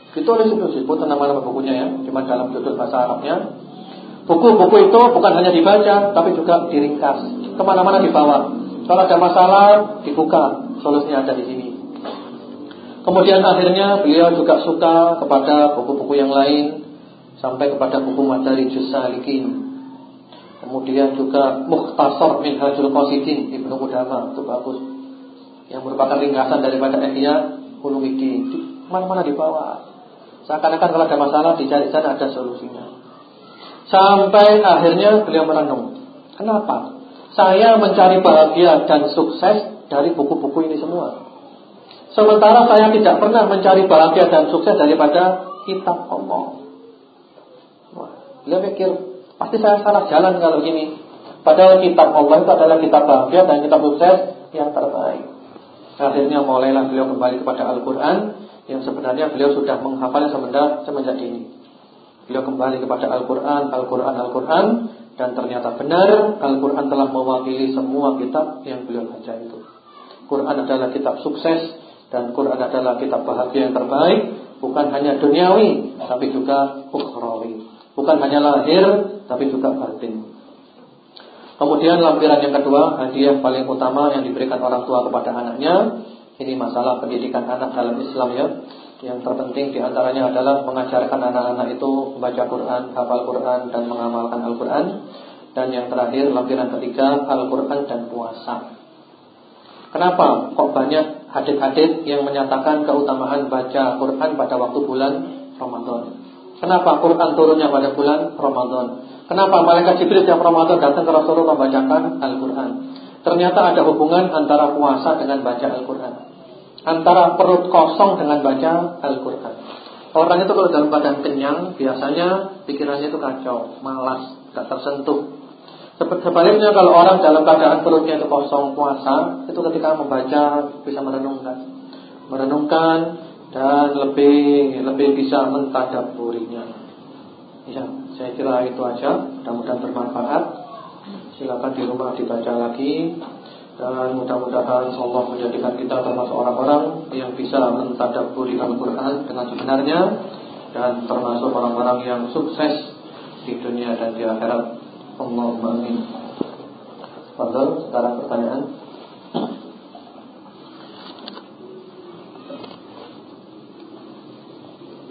Ditulis itu disebut nama-nama bukunya ya, cuma dalam judul bahasa Arabnya. Buku-buku itu bukan hanya dibaca, tapi juga diringkas. Ke mana-mana dibawa. Kalau ada masalah, dibuka. Solusinya ada di sini. Kemudian akhirnya beliau juga suka kepada buku-buku yang lain sampai kepada buku Madari Salikin. Kemudian juga Mukhtasar Minhajul Qasidin Ibnu Qudamah itu bagus yang merupakan ringkasan daripada Ihya Ulumuddin. Mana-mana dibawa. Seakan-akan kalau ada masalah dicari sana ada solusinya. Sampai akhirnya beliau merenung. Kenapa? Saya mencari bahagia dan sukses dari buku-buku ini semua. Sementara saya tidak pernah mencari bahagia dan sukses daripada kitab Allah. Beliau pikir pasti saya salah jalan kalau gini. Padahal kitab Allah itu adalah kitab bahagia dan kitab sukses yang terbaik. Akhirnya mulailah beliau kembali kepada Al-Quran yang sebenarnya beliau sudah menghafal semenjak semenjak ini. Beliau kembali kepada Al-Quran, Al-Quran, Al-Quran dan ternyata benar Al-Quran telah mewakili semua kitab yang beliau baca itu. Quran adalah kitab sukses dan Quran adalah kitab bahagia yang terbaik Bukan hanya duniawi Tapi juga ukhrawi Bukan hanya lahir Tapi juga batin Kemudian lampiran yang kedua Hadiah paling utama yang diberikan orang tua kepada anaknya Ini masalah pendidikan anak dalam Islam ya Yang terpenting di antaranya adalah Mengajarkan anak-anak itu Membaca Quran, hafal Quran dan mengamalkan Al-Quran Dan yang terakhir lampiran ketiga Al-Quran dan puasa Kenapa kok banyak hadis-hadis yang menyatakan keutamaan baca Quran pada waktu bulan Ramadan? Kenapa Quran turunnya pada bulan Ramadan? Kenapa malaikat Jibril tiap Ramadan datang ke Rasulullah membacakan Al-Quran? Ternyata ada hubungan antara puasa dengan baca Al-Quran. Antara perut kosong dengan baca Al-Quran. Orang itu kalau dalam badan kenyang biasanya pikirannya itu kacau, malas, tak tersentuh. Sebaliknya kalau orang dalam keadaan perutnya itu kosong puasa, itu ketika membaca bisa merenungkan, merenungkan dan lebih lebih bisa mentadaburinya. Ya, saya kira itu aja. Mudah-mudahan bermanfaat. Silakan di rumah dibaca lagi dan mudah-mudahan Allah menjadikan kita termasuk orang-orang yang bisa mentadaburi Al-Qur'an dengan sebenarnya dan termasuk orang-orang yang sukses di dunia dan di akhirat. Allahumma amin. Fadal, sekarang pertanyaan.